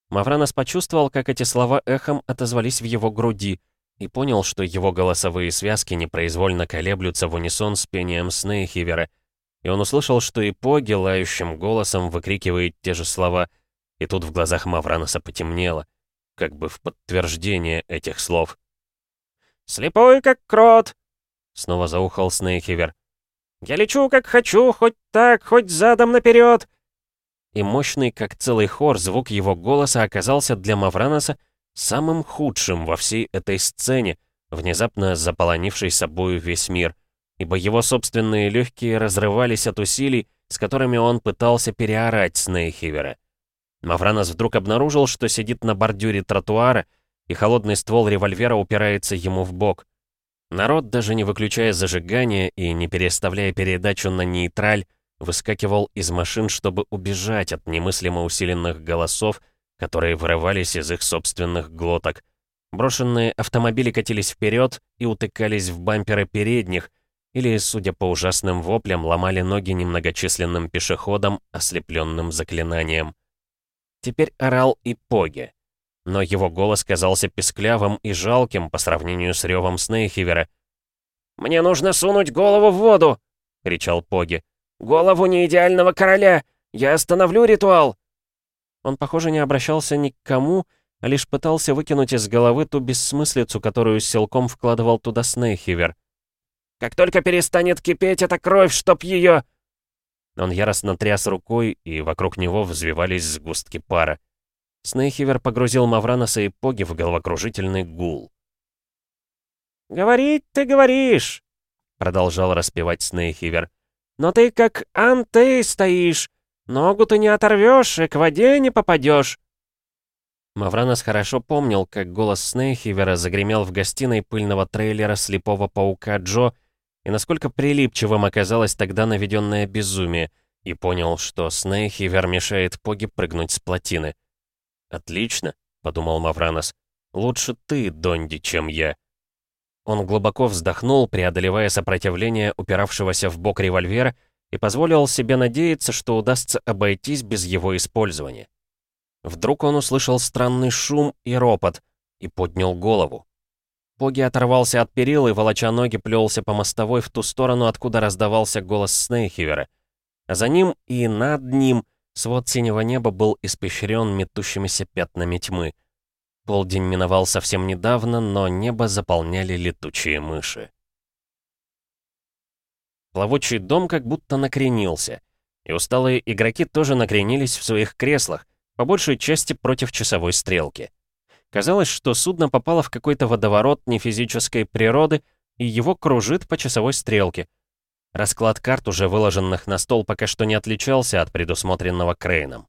Мавранос почувствовал, как эти слова эхом отозвались в его груди, и понял, что его голосовые связки непроизвольно колеблются в унисон с пением Снейхивера, и он услышал, что и Поги лающим голосом выкрикивает те же слова — и тут в глазах Мавраноса потемнело, как бы в подтверждение этих слов. «Слепой, как крот!» — снова заухал Снейхивер. «Я лечу, как хочу, хоть так, хоть задом наперед!» И мощный, как целый хор, звук его голоса оказался для Мавраноса самым худшим во всей этой сцене, внезапно заполонившей собою весь мир, ибо его собственные легкие разрывались от усилий, с которыми он пытался переорать Снейхивера. Мавранос вдруг обнаружил, что сидит на бордюре тротуара, и холодный ствол револьвера упирается ему в бок. Народ, даже не выключая зажигание и не переставляя передачу на нейтраль, выскакивал из машин, чтобы убежать от немыслимо усиленных голосов, которые вырывались из их собственных глоток. Брошенные автомобили катились вперед и утыкались в бамперы передних, или, судя по ужасным воплям, ломали ноги немногочисленным пешеходам, ослепленным заклинанием. Теперь орал и Поги. Но его голос казался песклявым и жалким по сравнению с ревом Снейхивера. «Мне нужно сунуть голову в воду!» — кричал Поги. «Голову неидеального короля! Я остановлю ритуал!» Он, похоже, не обращался ни к кому, а лишь пытался выкинуть из головы ту бессмыслицу, которую силком вкладывал туда Снейхивер. «Как только перестанет кипеть эта кровь, чтоб ее...» Он яростно тряс рукой, и вокруг него взвивались сгустки пара. Снейхивер погрузил Мавраноса и Поги в головокружительный гул. «Говорить ты говоришь!» — продолжал распевать Снейхивер. «Но ты как анты стоишь! Ногу ты не оторвешь и к воде не попадешь!» Мавранос хорошо помнил, как голос Снейхивера загремел в гостиной пыльного трейлера слепого паука Джо, и насколько прилипчивым оказалось тогда наведенное безумие, и понял, что Снейхивер мешает Поги прыгнуть с плотины. «Отлично», — подумал Мавранос, — «лучше ты, Донди, чем я». Он глубоко вздохнул, преодолевая сопротивление упиравшегося в бок револьвера, и позволил себе надеяться, что удастся обойтись без его использования. Вдруг он услышал странный шум и ропот и поднял голову. Поги оторвался от перил и, волоча ноги, плелся по мостовой в ту сторону, откуда раздавался голос Снейхивера. А за ним и над ним свод синего неба был испещрен метущимися пятнами тьмы. Полдень миновал совсем недавно, но небо заполняли летучие мыши. Плавучий дом как будто накренился, и усталые игроки тоже накренились в своих креслах, по большей части против часовой стрелки. Казалось, что судно попало в какой-то водоворот нефизической природы, и его кружит по часовой стрелке. Расклад карт, уже выложенных на стол, пока что не отличался от предусмотренного Крейном.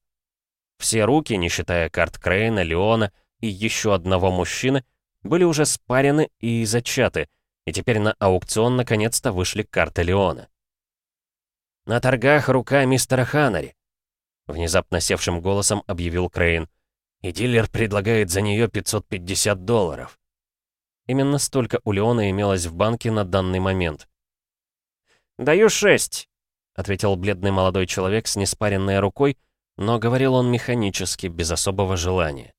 Все руки, не считая карт Крейна, Леона и еще одного мужчины, были уже спарены и зачаты, и теперь на аукцион наконец-то вышли карты Леона. На торгах рука мистера Ханари. Внезапно севшим голосом объявил Крейн. И дилер предлагает за нее 550 долларов. Именно столько у Леона имелось в банке на данный момент. «Даю шесть», — ответил бледный молодой человек с неспаренной рукой, но говорил он механически, без особого желания.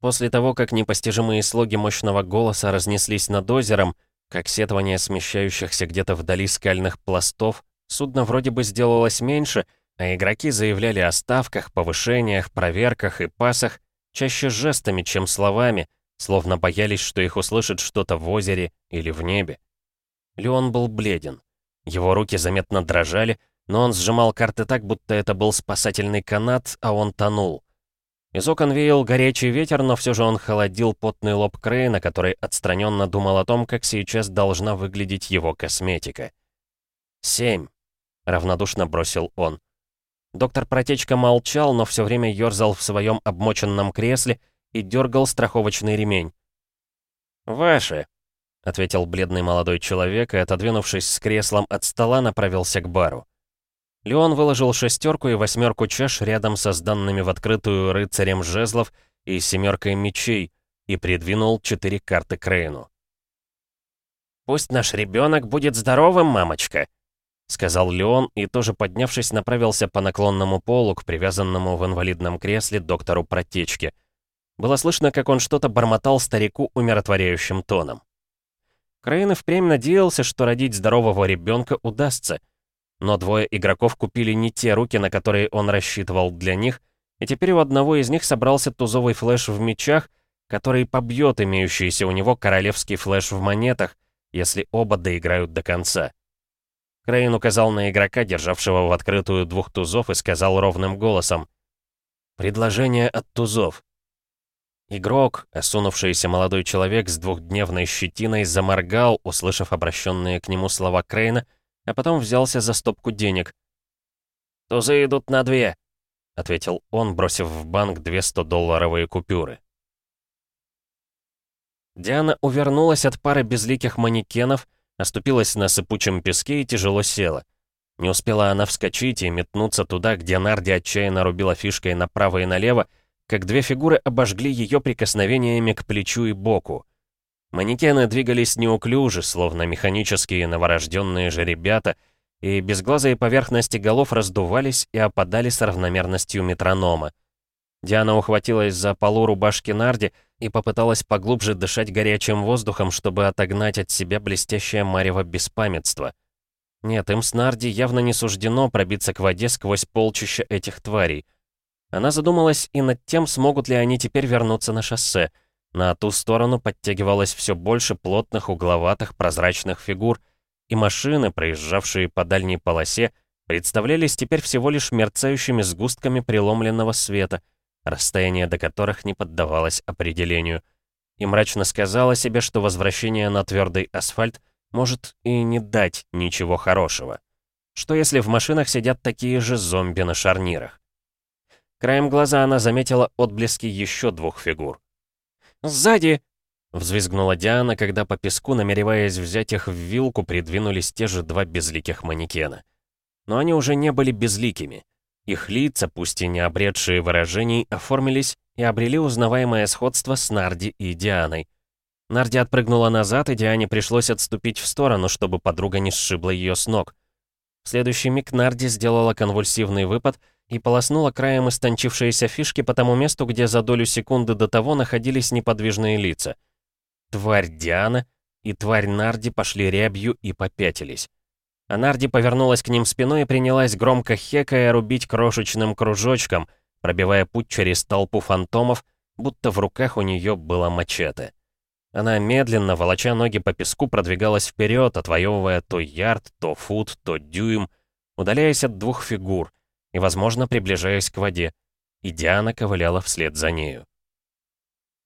После того, как непостижимые слоги мощного голоса разнеслись над озером, как сетование смещающихся где-то вдали скальных пластов, судно вроде бы сделалось меньше — а игроки заявляли о ставках, повышениях, проверках и пасах чаще жестами, чем словами, словно боялись, что их услышит что-то в озере или в небе. Леон был бледен. Его руки заметно дрожали, но он сжимал карты так, будто это был спасательный канат, а он тонул. Из окон веял горячий ветер, но все же он холодил потный лоб Крейна, который отстраненно думал о том, как сейчас должна выглядеть его косметика. «Семь», — равнодушно бросил он. Доктор Протечка молчал, но все время ерзал в своем обмоченном кресле и дергал страховочный ремень. «Ваши», — ответил бледный молодой человек и, отодвинувшись с креслом от стола, направился к бару. Леон выложил шестерку и восьмерку чаш рядом со сданными в открытую рыцарем жезлов и семеркой мечей и придвинул четыре карты Крейну. «Пусть наш ребенок будет здоровым, мамочка», сказал Леон и тоже поднявшись направился по наклонному полу к привязанному в инвалидном кресле доктору Протечке. Было слышно, как он что-то бормотал старику умиротворяющим тоном. Краин и впрямь надеялся, что родить здорового ребенка удастся. Но двое игроков купили не те руки, на которые он рассчитывал для них, и теперь у одного из них собрался тузовый флеш в мечах, который побьет имеющийся у него королевский флеш в монетах, если оба доиграют до конца. Крейн указал на игрока, державшего в открытую двух тузов, и сказал ровным голосом. «Предложение от тузов». Игрок, осунувшийся молодой человек с двухдневной щетиной, заморгал, услышав обращенные к нему слова Крейна, а потом взялся за стопку денег. «Тузы идут на две», — ответил он, бросив в банк две 100-долларовые купюры. Диана увернулась от пары безликих манекенов, оступилась на сыпучем песке и тяжело села. Не успела она вскочить и метнуться туда, где Нарди отчаянно рубила фишкой направо и налево, как две фигуры обожгли ее прикосновениями к плечу и боку. Манекены двигались неуклюже, словно механические новорожденные же ребята, и безглазые поверхности голов раздувались и опадали с равномерностью метронома. Диана ухватилась за полу рубашки Нарди и попыталась поглубже дышать горячим воздухом, чтобы отогнать от себя блестящее марево беспамятства. Нет, им с Нарди явно не суждено пробиться к воде сквозь полчища этих тварей. Она задумалась и над тем, смогут ли они теперь вернуться на шоссе. На ту сторону подтягивалось все больше плотных, угловатых, прозрачных фигур, и машины, проезжавшие по дальней полосе, представлялись теперь всего лишь мерцающими сгустками преломленного света — расстояние до которых не поддавалось определению, и мрачно сказала себе, что возвращение на твердый асфальт может и не дать ничего хорошего. Что если в машинах сидят такие же зомби на шарнирах? Краем глаза она заметила отблески еще двух фигур. «Сзади!» — взвизгнула Диана, когда по песку, намереваясь взять их в вилку, придвинулись те же два безликих манекена. Но они уже не были безликими. Их лица, пусть и не обретшие выражений, оформились и обрели узнаваемое сходство с Нарди и Дианой. Нарди отпрыгнула назад, и Диане пришлось отступить в сторону, чтобы подруга не сшибла ее с ног. В следующий миг Нарди сделала конвульсивный выпад и полоснула краем истончившиеся фишки по тому месту, где за долю секунды до того находились неподвижные лица. Тварь Диана и тварь Нарди пошли рябью и попятились. А Нарди повернулась к ним спиной и принялась громко хекая рубить крошечным кружочком, пробивая путь через толпу фантомов, будто в руках у нее было мачете. Она медленно, волоча ноги по песку, продвигалась вперед, отвоевывая то ярд, то фут, то дюйм, удаляясь от двух фигур и, возможно, приближаясь к воде. И Диана ковыляла вслед за нею.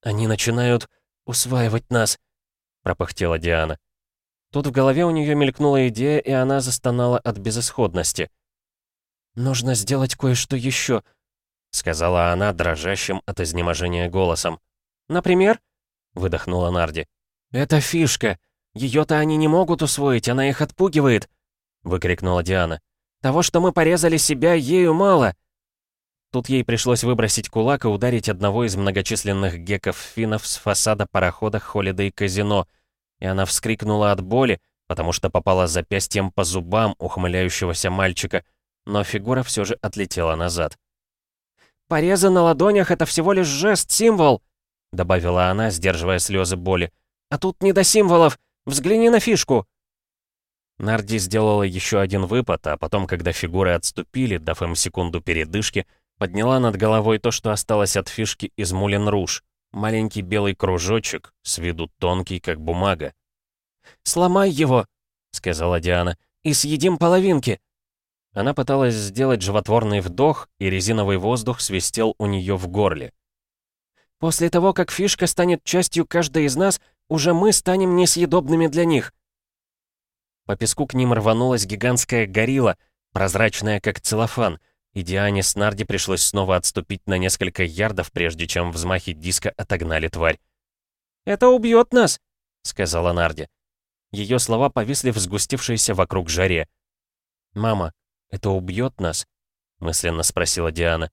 «Они начинают усваивать нас», — пропыхтела Диана. Тут в голове у нее мелькнула идея, и она застонала от безысходности. «Нужно сделать кое-что еще», — сказала она дрожащим от изнеможения голосом. «Например?» — выдохнула Нарди. «Это фишка. Ее-то они не могут усвоить, она их отпугивает», — выкрикнула Диана. «Того, что мы порезали себя, ею мало». Тут ей пришлось выбросить кулак и ударить одного из многочисленных геков-финнов с фасада парохода Холидей Казино, и она вскрикнула от боли, потому что попала запястьем по зубам ухмыляющегося мальчика, но фигура все же отлетела назад. «Порезы на ладонях — это всего лишь жест, символ!» — добавила она, сдерживая слезы боли. «А тут не до символов! Взгляни на фишку!» Нарди сделала еще один выпад, а потом, когда фигуры отступили, дав им секунду передышки, подняла над головой то, что осталось от фишки из Мулен Руж. Маленький белый кружочек, с виду тонкий, как бумага. «Сломай его!» — сказала Диана. «И съедим половинки!» Она пыталась сделать животворный вдох, и резиновый воздух свистел у нее в горле. «После того, как фишка станет частью каждой из нас, уже мы станем несъедобными для них!» По песку к ним рванулась гигантская горилла, прозрачная, как целлофан — и Диане с Нарди пришлось снова отступить на несколько ярдов, прежде чем взмахи диска отогнали тварь. «Это убьет нас!» — сказала Нарди. Ее слова повисли в сгустившейся вокруг жаре. «Мама, это убьет нас?» — мысленно спросила Диана.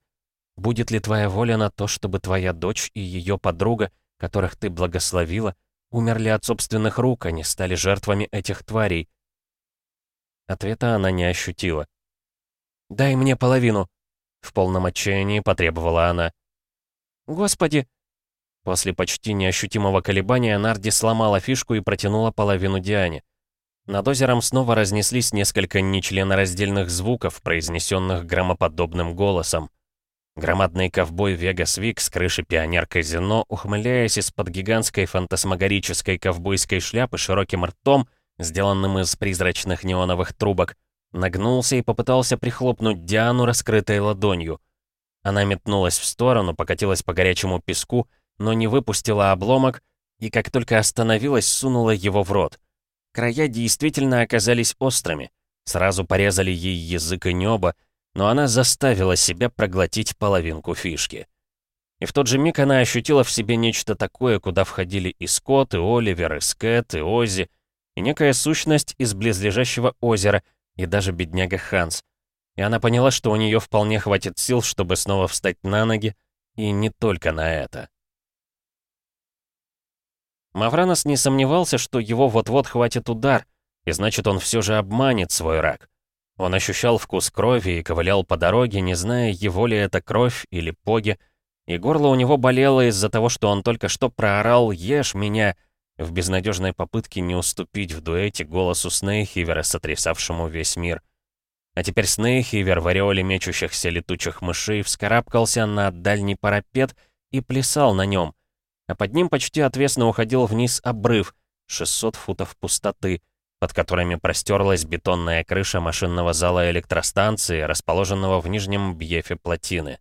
«Будет ли твоя воля на то, чтобы твоя дочь и ее подруга, которых ты благословила, умерли от собственных рук, а не стали жертвами этих тварей?» Ответа она не ощутила. «Дай мне половину!» В полном отчаянии потребовала она. «Господи!» После почти неощутимого колебания Нарди сломала фишку и протянула половину Диане. Над озером снова разнеслись несколько нечленораздельных звуков, произнесенных громоподобным голосом. Громадный ковбой Вегас Вик с крыши пионер-казино, ухмыляясь из-под гигантской фантасмагорической ковбойской шляпы широким ртом, сделанным из призрачных неоновых трубок, Нагнулся и попытался прихлопнуть Диану раскрытой ладонью. Она метнулась в сторону, покатилась по горячему песку, но не выпустила обломок, и как только остановилась, сунула его в рот. Края действительно оказались острыми. Сразу порезали ей язык и небо, но она заставила себя проглотить половинку фишки. И в тот же миг она ощутила в себе нечто такое, куда входили и Скотт, и Оливер, и Скэт, и Оззи, и некая сущность из близлежащего озера, и даже бедняга Ханс. И она поняла, что у нее вполне хватит сил, чтобы снова встать на ноги, и не только на это. Мавранос не сомневался, что его вот-вот хватит удар, и значит, он все же обманет свой рак. Он ощущал вкус крови и ковылял по дороге, не зная, его ли это кровь или поги, и горло у него болело из-за того, что он только что проорал «Ешь меня!» В безнадежной попытке не уступить в дуэте голосу Снейхивера, сотрясавшему весь мир. А теперь Снейхивер в ореоле мечущихся летучих мышей вскарабкался на дальний парапет и плясал на нем, а под ним почти отвесно уходил вниз обрыв, 600 футов пустоты, под которыми простерлась бетонная крыша машинного зала электростанции, расположенного в нижнем бьефе плотины.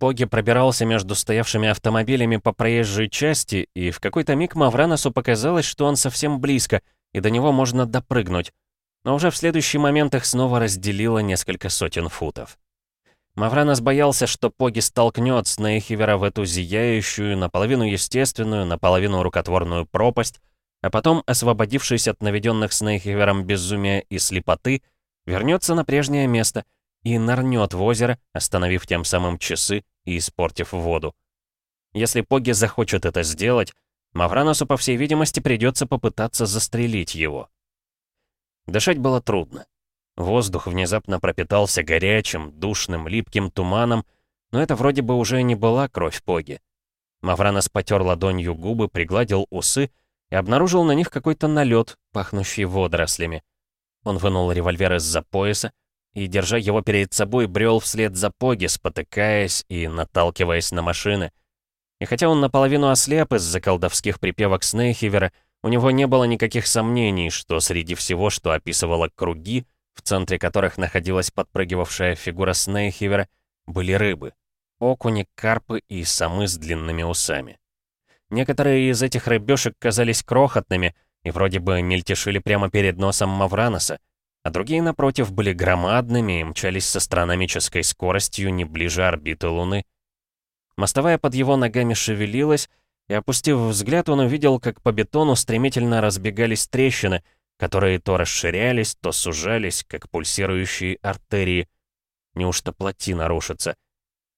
Поги пробирался между стоявшими автомобилями по проезжей части, и в какой-то миг Мавраносу показалось, что он совсем близко, и до него можно допрыгнуть. Но уже в следующий момент их снова разделило несколько сотен футов. Мавранос боялся, что Поги столкнет Снейхивера в эту зияющую, наполовину естественную, наполовину рукотворную пропасть, а потом, освободившись от наведенных Снейхивером безумия и слепоты, вернется на прежнее место и нырнет в озеро, остановив тем самым часы и испортив воду. Если Поги захочет это сделать, Мавраносу, по всей видимости, придется попытаться застрелить его. Дышать было трудно. Воздух внезапно пропитался горячим, душным, липким туманом, но это вроде бы уже не была кровь Поги. Мавранос потер ладонью губы, пригладил усы и обнаружил на них какой-то налет, пахнущий водорослями. Он вынул револьвер из-за пояса и, держа его перед собой, брел вслед за Поги, спотыкаясь и наталкиваясь на машины. И хотя он наполовину ослеп из-за колдовских припевок Снейхивера, у него не было никаких сомнений, что среди всего, что описывало круги, в центре которых находилась подпрыгивавшая фигура Снейхивера, были рыбы. Окуни, карпы и самы с длинными усами. Некоторые из этих рыбешек казались крохотными и вроде бы мельтешили прямо перед носом Мавраноса, а другие, напротив, были громадными и мчались с астрономической скоростью не ближе орбиты Луны. Мостовая под его ногами шевелилась, и, опустив взгляд, он увидел, как по бетону стремительно разбегались трещины, которые то расширялись, то сужались, как пульсирующие артерии. Неужто плотина рушится?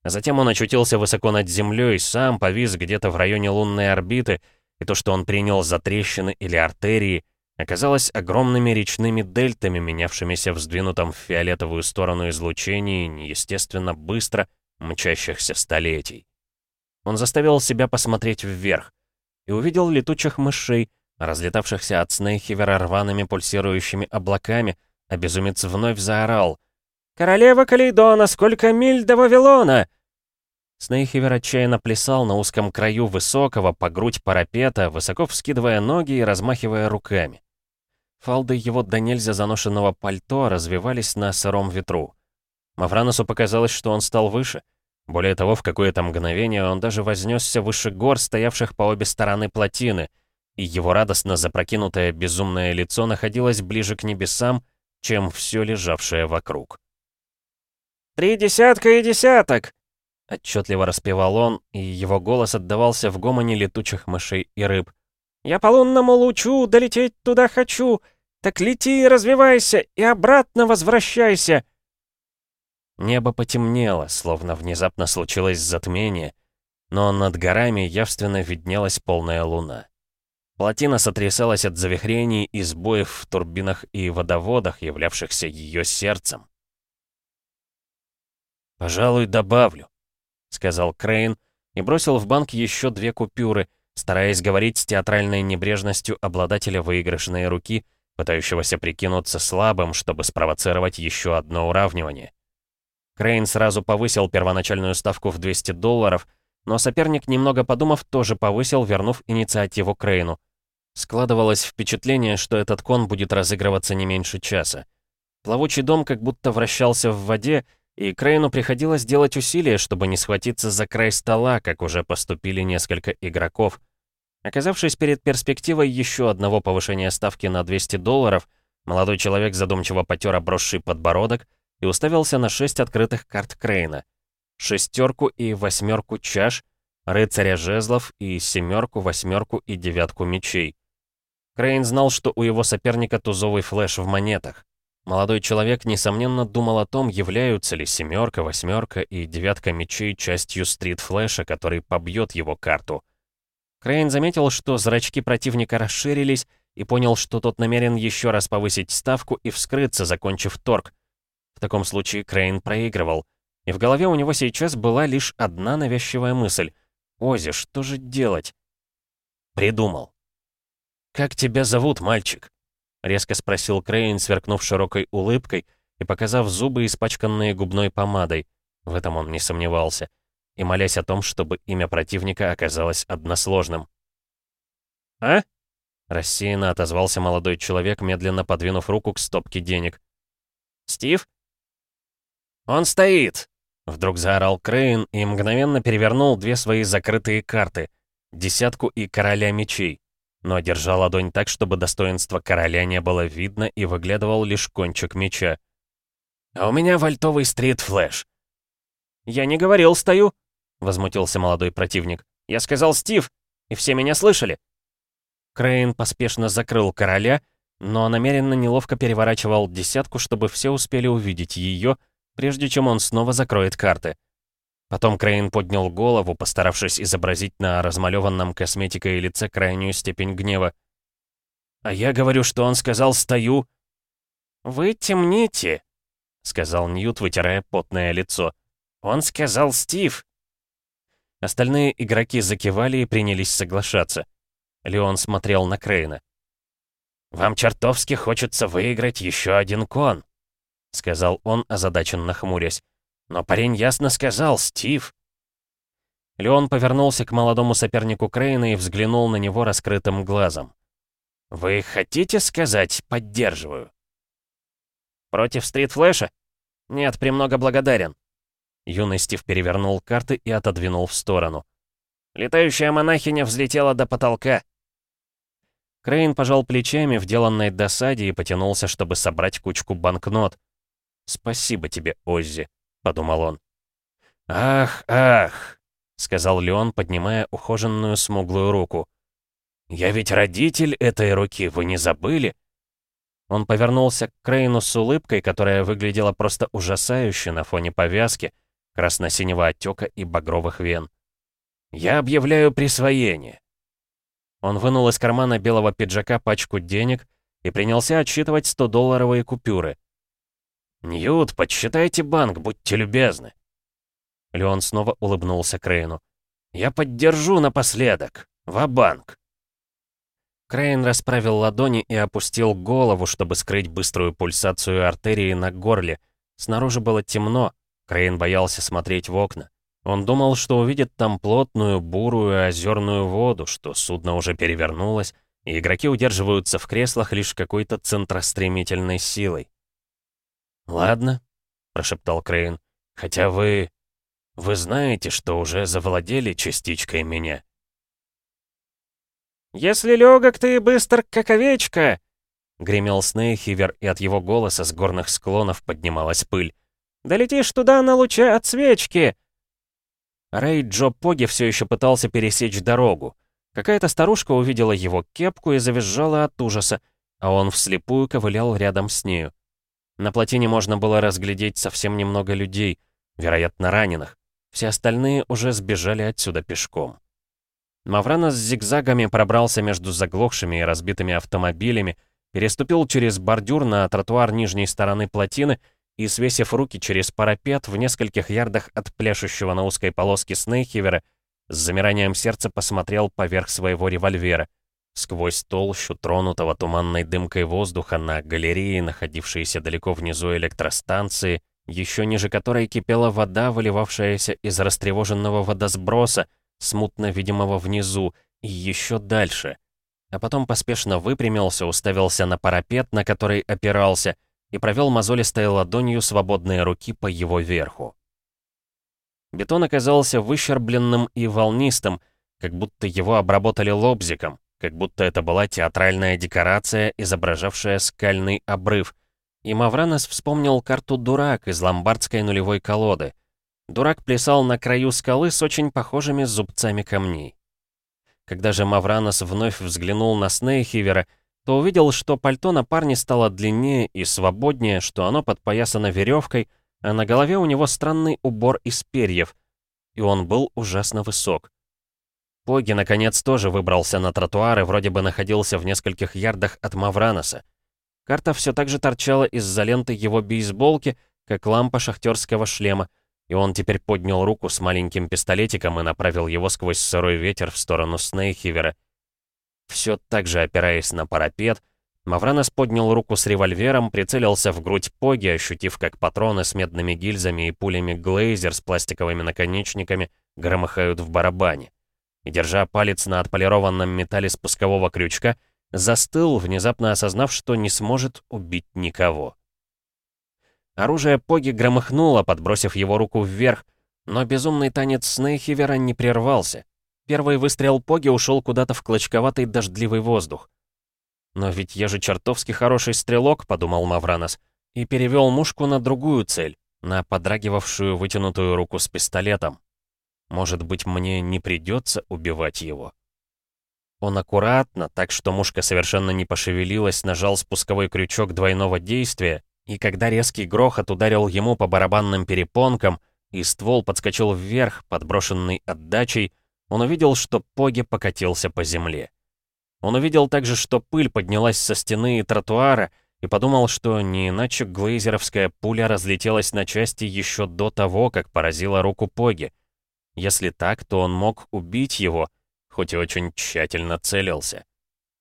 А затем он очутился высоко над землей, сам повис где-то в районе лунной орбиты, и то, что он принял за трещины или артерии, оказалось огромными речными дельтами, менявшимися в сдвинутом в фиолетовую сторону излучении неестественно быстро мчащихся столетий. Он заставил себя посмотреть вверх и увидел летучих мышей, разлетавшихся от Снейхивера рваными пульсирующими облаками, а безумец вновь заорал — «Королева Калейдона, сколько миль до Вавилона?» Снейхивер отчаянно плясал на узком краю высокого, по грудь парапета, высоко вскидывая ноги и размахивая руками. Фалды его до нельзя заношенного пальто развивались на сыром ветру. Мавраносу показалось, что он стал выше. Более того, в какое-то мгновение он даже вознесся выше гор, стоявших по обе стороны плотины, и его радостно запрокинутое безумное лицо находилось ближе к небесам, чем все лежавшее вокруг. «Три десятка и десяток!» Отчетливо распевал он, и его голос отдавался в гомоне летучих мышей и рыб. «Я по лунному лучу долететь туда хочу! Так лети и развивайся, и обратно возвращайся!» Небо потемнело, словно внезапно случилось затмение, но над горами явственно виднелась полная луна. Плотина сотрясалась от завихрений и сбоев в турбинах и водоводах, являвшихся ее сердцем. «Пожалуй, добавлю», — сказал Крейн и бросил в банк еще две купюры, стараясь говорить с театральной небрежностью обладателя выигрышной руки, пытающегося прикинуться слабым, чтобы спровоцировать еще одно уравнивание. Крейн сразу повысил первоначальную ставку в 200 долларов, но соперник, немного подумав, тоже повысил, вернув инициативу Крейну. Складывалось впечатление, что этот кон будет разыгрываться не меньше часа. Плавучий дом как будто вращался в воде, и Крейну приходилось делать усилия, чтобы не схватиться за край стола, как уже поступили несколько игроков. Оказавшись перед перспективой еще одного повышения ставки на 200 долларов, молодой человек задумчиво потер обросший подбородок и уставился на шесть открытых карт Крейна. Шестерку и восьмерку чаш, рыцаря жезлов и семерку, восьмерку и девятку мечей. Крейн знал, что у его соперника тузовый флеш в монетах. Молодой человек, несомненно, думал о том, являются ли семерка, восьмерка и девятка мечей частью стрит-флэша, который побьет его карту. Крейн заметил, что зрачки противника расширились, и понял, что тот намерен еще раз повысить ставку и вскрыться, закончив торг. В таком случае Крейн проигрывал. И в голове у него сейчас была лишь одна навязчивая мысль. «Ози, что же делать?» Придумал. «Как тебя зовут, мальчик?» — резко спросил Крейн, сверкнув широкой улыбкой и показав зубы, испачканные губной помадой. В этом он не сомневался. И молясь о том, чтобы имя противника оказалось односложным. «А?» — рассеянно отозвался молодой человек, медленно подвинув руку к стопке денег. «Стив?» «Он стоит!» Вдруг заорал Крейн и мгновенно перевернул две свои закрытые карты — десятку и короля мечей, но держал ладонь так, чтобы достоинство короля не было видно и выглядывал лишь кончик меча. «А у меня вальтовый стрит-флэш». «Я не говорил, стою», — возмутился молодой противник. «Я сказал Стив, и все меня слышали». Крейн поспешно закрыл короля, но намеренно неловко переворачивал десятку, чтобы все успели увидеть ее, прежде чем он снова закроет карты. Потом Крейн поднял голову, постаравшись изобразить на размалеванном косметикой лице крайнюю степень гнева. «А я говорю, что он сказал «стою». «Вы темните», — сказал Ньют, вытирая потное лицо. «Он сказал Стив». Остальные игроки закивали и принялись соглашаться. Леон смотрел на Крейна. «Вам чертовски хочется выиграть еще один кон», — сказал он, озадаченно хмурясь. «Но парень ясно сказал, Стив». Леон повернулся к молодому сопернику Крейна и взглянул на него раскрытым глазом. «Вы хотите сказать «поддерживаю»?» «Против стрит-флэша? Нет, премного благодарен». Юный Стив перевернул карты и отодвинул в сторону. «Летающая монахиня взлетела до потолка. Крейн пожал плечами в деланной досаде и потянулся, чтобы собрать кучку банкнот. «Спасибо тебе, Оззи», — подумал он. «Ах, ах», — сказал Леон, поднимая ухоженную смуглую руку. «Я ведь родитель этой руки, вы не забыли?» Он повернулся к Крейну с улыбкой, которая выглядела просто ужасающе на фоне повязки, красно-синего отека и багровых вен. «Я объявляю присвоение. Он вынул из кармана белого пиджака пачку денег и принялся отсчитывать 100-долларовые купюры. «Ньют, подсчитайте банк, будьте любезны». Леон снова улыбнулся Крейну. «Я поддержу напоследок. Ва-банк». Крейн расправил ладони и опустил голову, чтобы скрыть быструю пульсацию артерии на горле. Снаружи было темно, Крейн боялся смотреть в окна. Он думал, что увидит там плотную, бурую озерную воду, что судно уже перевернулось, и игроки удерживаются в креслах лишь какой-то центростремительной силой. «Ладно», — прошептал Крейн, — «хотя вы... вы знаете, что уже завладели частичкой меня». «Если легок ты быстр, как овечка!» — гремел Снейхивер, и от его голоса с горных склонов поднималась пыль. «Долетишь туда на луче от свечки! Рэй Джо Поги все еще пытался пересечь дорогу. Какая-то старушка увидела его кепку и завизжала от ужаса, а он вслепую ковылял рядом с нею. На плотине можно было разглядеть совсем немного людей, вероятно, раненых. Все остальные уже сбежали отсюда пешком. Маврана с зигзагами пробрался между заглохшими и разбитыми автомобилями, переступил через бордюр на тротуар нижней стороны плотины и, свесив руки через парапет в нескольких ярдах от пляшущего на узкой полоске Снейхивера, с замиранием сердца посмотрел поверх своего револьвера, сквозь толщу тронутого туманной дымкой воздуха на галерее, находившейся далеко внизу электростанции, еще ниже которой кипела вода, выливавшаяся из растревоженного водосброса, смутно видимого внизу, и еще дальше. А потом поспешно выпрямился, уставился на парапет, на который опирался — и провел мозолистой ладонью свободные руки по его верху. Бетон оказался выщербленным и волнистым, как будто его обработали лобзиком, как будто это была театральная декорация, изображавшая скальный обрыв. И Мавранос вспомнил карту «Дурак» из ломбардской нулевой колоды. Дурак плясал на краю скалы с очень похожими зубцами камней. Когда же Мавранос вновь взглянул на Снейхивера, то увидел, что пальто на парне стало длиннее и свободнее, что оно подпоясано веревкой, а на голове у него странный убор из перьев, и он был ужасно высок. Поги, наконец, тоже выбрался на тротуар и вроде бы находился в нескольких ярдах от Мавраноса. Карта все так же торчала из-за ленты его бейсболки, как лампа шахтерского шлема, и он теперь поднял руку с маленьким пистолетиком и направил его сквозь сырой ветер в сторону Снейхивера — все так же опираясь на парапет, Мавранос поднял руку с револьвером, прицелился в грудь Поги, ощутив, как патроны с медными гильзами и пулями Глейзер с пластиковыми наконечниками громыхают в барабане. И, держа палец на отполированном металле спускового крючка, застыл, внезапно осознав, что не сможет убить никого. Оружие Поги громыхнуло, подбросив его руку вверх, но безумный танец Снейхивера не прервался. Первый выстрел Поги ушел куда-то в клочковатый дождливый воздух. «Но ведь я же чертовски хороший стрелок», — подумал Мавранос, и перевел мушку на другую цель, на подрагивавшую вытянутую руку с пистолетом. Может быть, мне не придется убивать его? Он аккуратно, так что мушка совершенно не пошевелилась, нажал спусковой крючок двойного действия, и когда резкий грохот ударил ему по барабанным перепонкам, и ствол подскочил вверх, подброшенный отдачей, он увидел, что Поги покатился по земле. Он увидел также, что пыль поднялась со стены и тротуара, и подумал, что не иначе глейзеровская пуля разлетелась на части еще до того, как поразила руку Поги. Если так, то он мог убить его, хоть и очень тщательно целился.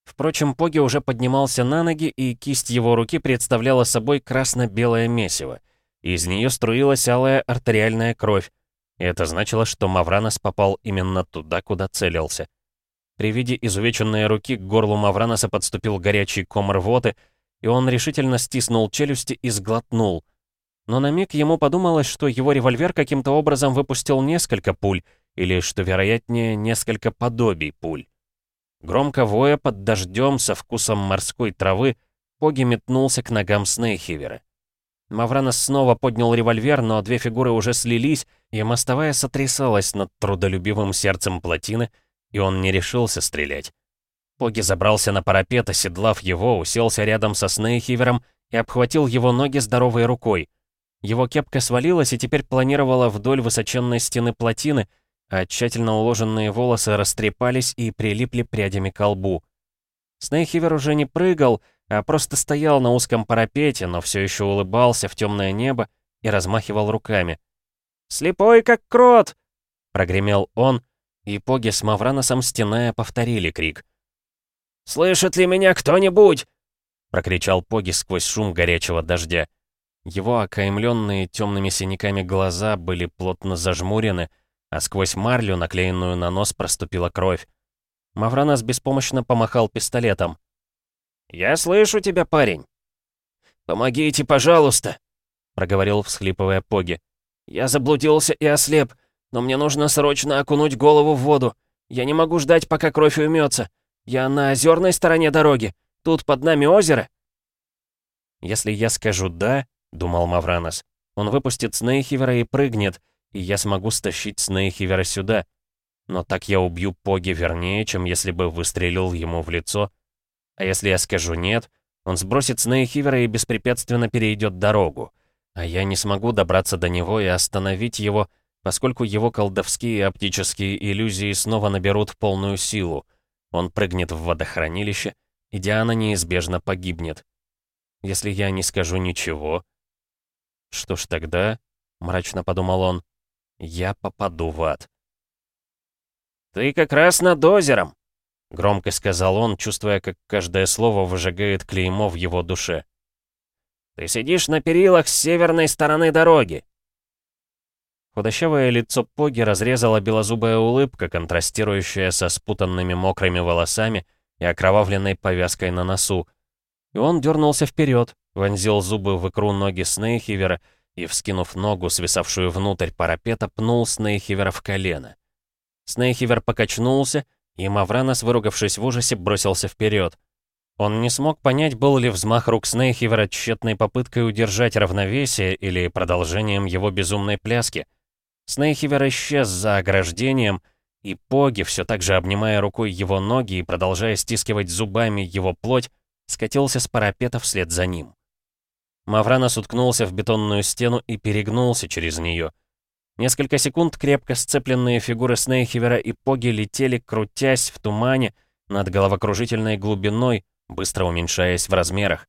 Впрочем, Поги уже поднимался на ноги, и кисть его руки представляла собой красно-белое месиво. Из нее струилась алая артериальная кровь, и это значило, что Мавранос попал именно туда, куда целился. При виде изувеченной руки к горлу Мавраноса подступил горячий ком рвоты, и он решительно стиснул челюсти и сглотнул. Но на миг ему подумалось, что его револьвер каким-то образом выпустил несколько пуль, или, что вероятнее, несколько подобий пуль. Громко воя под дождем со вкусом морской травы, Поги метнулся к ногам Снейхивера. Мавранос снова поднял револьвер, но две фигуры уже слились, и мостовая сотрясалась над трудолюбивым сердцем плотины, и он не решился стрелять. Поги забрался на парапет, оседлав его, уселся рядом со Снейхивером и обхватил его ноги здоровой рукой. Его кепка свалилась и теперь планировала вдоль высоченной стены плотины, а тщательно уложенные волосы растрепались и прилипли прядями к лбу. Снейхивер уже не прыгал, а просто стоял на узком парапете, но все еще улыбался в темное небо и размахивал руками. «Слепой, как крот!» — прогремел он, и Поги с Мавраносом стеная повторили крик. «Слышит ли меня кто-нибудь?» — прокричал Поги сквозь шум горячего дождя. Его окаймленные темными синяками глаза были плотно зажмурены, а сквозь марлю, наклеенную на нос, проступила кровь. Мавранос беспомощно помахал пистолетом. «Я слышу тебя, парень!» «Помогите, пожалуйста!» — проговорил, всхлипывая Поги. «Я заблудился и ослеп, но мне нужно срочно окунуть голову в воду. Я не могу ждать, пока кровь уймется. Я на озерной стороне дороги. Тут под нами озеро». «Если я скажу «да», — думал Мавранос, «он выпустит Снейхивера и прыгнет, и я смогу стащить Снейхивера сюда. Но так я убью Поги вернее, чем если бы выстрелил ему в лицо, а если я скажу «нет», он сбросит Снейхивера и беспрепятственно перейдет дорогу. А я не смогу добраться до него и остановить его, поскольку его колдовские оптические иллюзии снова наберут полную силу. Он прыгнет в водохранилище, и Диана неизбежно погибнет. Если я не скажу ничего... Что ж тогда, мрачно подумал он, я попаду в ад. «Ты как раз над озером», Громко сказал он, чувствуя, как каждое слово выжигает клеймо в его душе. «Ты сидишь на перилах с северной стороны дороги!» Худощавое лицо Поги разрезала белозубая улыбка, контрастирующая со спутанными мокрыми волосами и окровавленной повязкой на носу. И он дернулся вперед, вонзил зубы в икру ноги Снейхивера и, вскинув ногу, свисавшую внутрь парапета, пнул Снейхивера в колено. Снейхивер покачнулся, и Мавранос, выругавшись в ужасе, бросился вперед. Он не смог понять, был ли взмах рук Снейхивера тщетной попыткой удержать равновесие или продолжением его безумной пляски. Снейхивер исчез за ограждением, и Поги, все так же обнимая рукой его ноги и продолжая стискивать зубами его плоть, скатился с парапета вслед за ним. Мавранос уткнулся в бетонную стену и перегнулся через нее. Несколько секунд крепко сцепленные фигуры Снейхивера и Поги летели, крутясь в тумане над головокружительной глубиной, быстро уменьшаясь в размерах.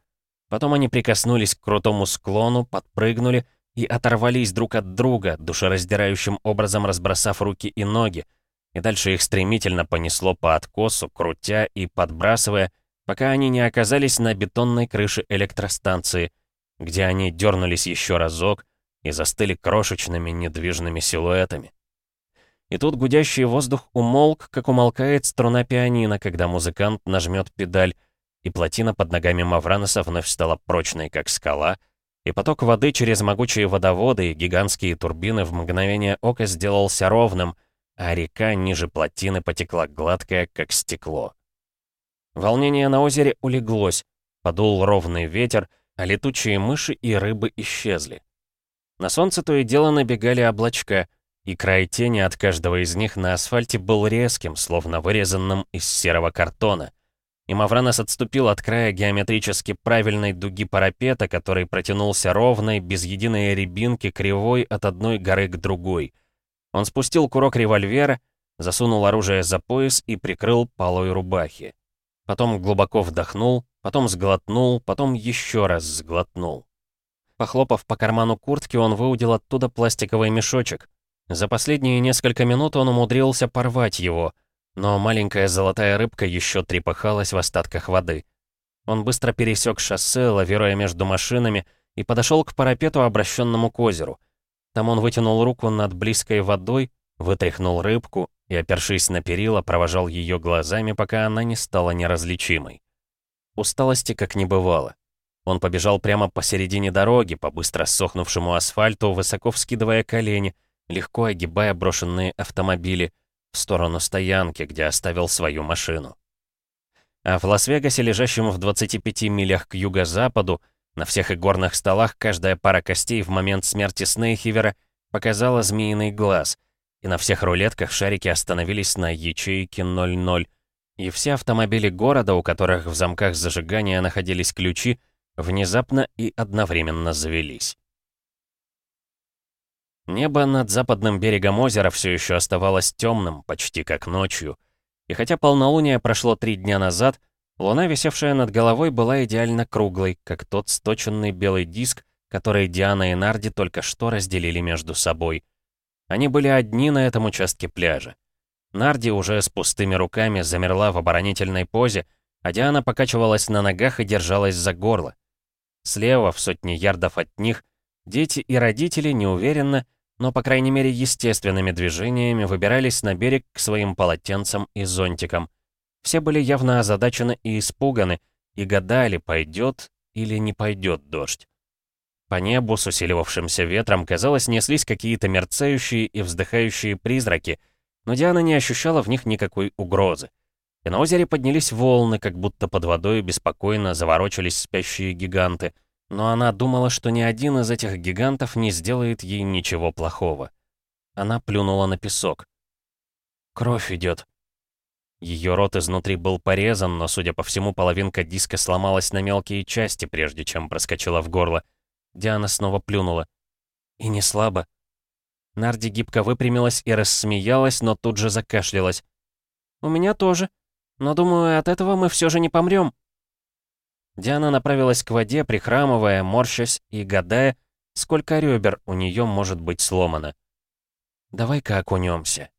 Потом они прикоснулись к крутому склону, подпрыгнули и оторвались друг от друга, душераздирающим образом разбросав руки и ноги. И дальше их стремительно понесло по откосу, крутя и подбрасывая, пока они не оказались на бетонной крыше электростанции, где они дернулись еще разок, и застыли крошечными недвижными силуэтами. И тут гудящий воздух умолк, как умолкает струна пианино, когда музыкант нажмет педаль, и плотина под ногами Мавраноса вновь стала прочной, как скала, и поток воды через могучие водоводы и гигантские турбины в мгновение ока сделался ровным, а река ниже плотины потекла гладкая, как стекло. Волнение на озере улеглось, подул ровный ветер, а летучие мыши и рыбы исчезли. На солнце то и дело набегали облачка, и край тени от каждого из них на асфальте был резким, словно вырезанным из серого картона. И Мавранос отступил от края геометрически правильной дуги парапета, который протянулся ровной, без единой рябинки, кривой от одной горы к другой. Он спустил курок револьвера, засунул оружие за пояс и прикрыл полой рубахи. Потом глубоко вдохнул, потом сглотнул, потом еще раз сглотнул. Похлопав по карману куртки, он выудил оттуда пластиковый мешочек. За последние несколько минут он умудрился порвать его, но маленькая золотая рыбка еще трепыхалась в остатках воды. Он быстро пересек шоссе, лавируя между машинами, и подошел к парапету, обращенному к озеру. Там он вытянул руку над близкой водой, вытряхнул рыбку и, опершись на перила, провожал ее глазами, пока она не стала неразличимой. Усталости как не бывало. Он побежал прямо посередине дороги, по быстро сохнувшему асфальту, высоко вскидывая колени, легко огибая брошенные автомобили, в сторону стоянки, где оставил свою машину. А в Лас-Вегасе, лежащем в 25 милях к юго-западу, на всех игорных столах каждая пара костей в момент смерти Снейхивера показала змеиный глаз, и на всех рулетках шарики остановились на ячейке 00, и все автомобили города, у которых в замках зажигания находились ключи, внезапно и одновременно завелись. Небо над западным берегом озера все еще оставалось темным, почти как ночью. И хотя полнолуние прошло три дня назад, луна, висевшая над головой, была идеально круглой, как тот сточенный белый диск, который Диана и Нарди только что разделили между собой. Они были одни на этом участке пляжа. Нарди уже с пустыми руками замерла в оборонительной позе, а Диана покачивалась на ногах и держалась за горло. Слева, в сотне ярдов от них, дети и родители неуверенно, но, по крайней мере, естественными движениями выбирались на берег к своим полотенцам и зонтикам. Все были явно озадачены и испуганы, и гадали, пойдет или не пойдет дождь. По небу с усиливавшимся ветром, казалось, неслись какие-то мерцающие и вздыхающие призраки, но Диана не ощущала в них никакой угрозы. И на озере поднялись волны, как будто под водой беспокойно заворочились спящие гиганты — но она думала, что ни один из этих гигантов не сделает ей ничего плохого. Она плюнула на песок. «Кровь идет». Ее рот изнутри был порезан, но, судя по всему, половинка диска сломалась на мелкие части, прежде чем проскочила в горло. Диана снова плюнула. И не слабо. Нарди гибко выпрямилась и рассмеялась, но тут же закашлялась. «У меня тоже. Но, думаю, от этого мы все же не помрем. Диана направилась к воде, прихрамывая, морщась и гадая, сколько ребер у нее может быть сломано. «Давай-ка окунемся»,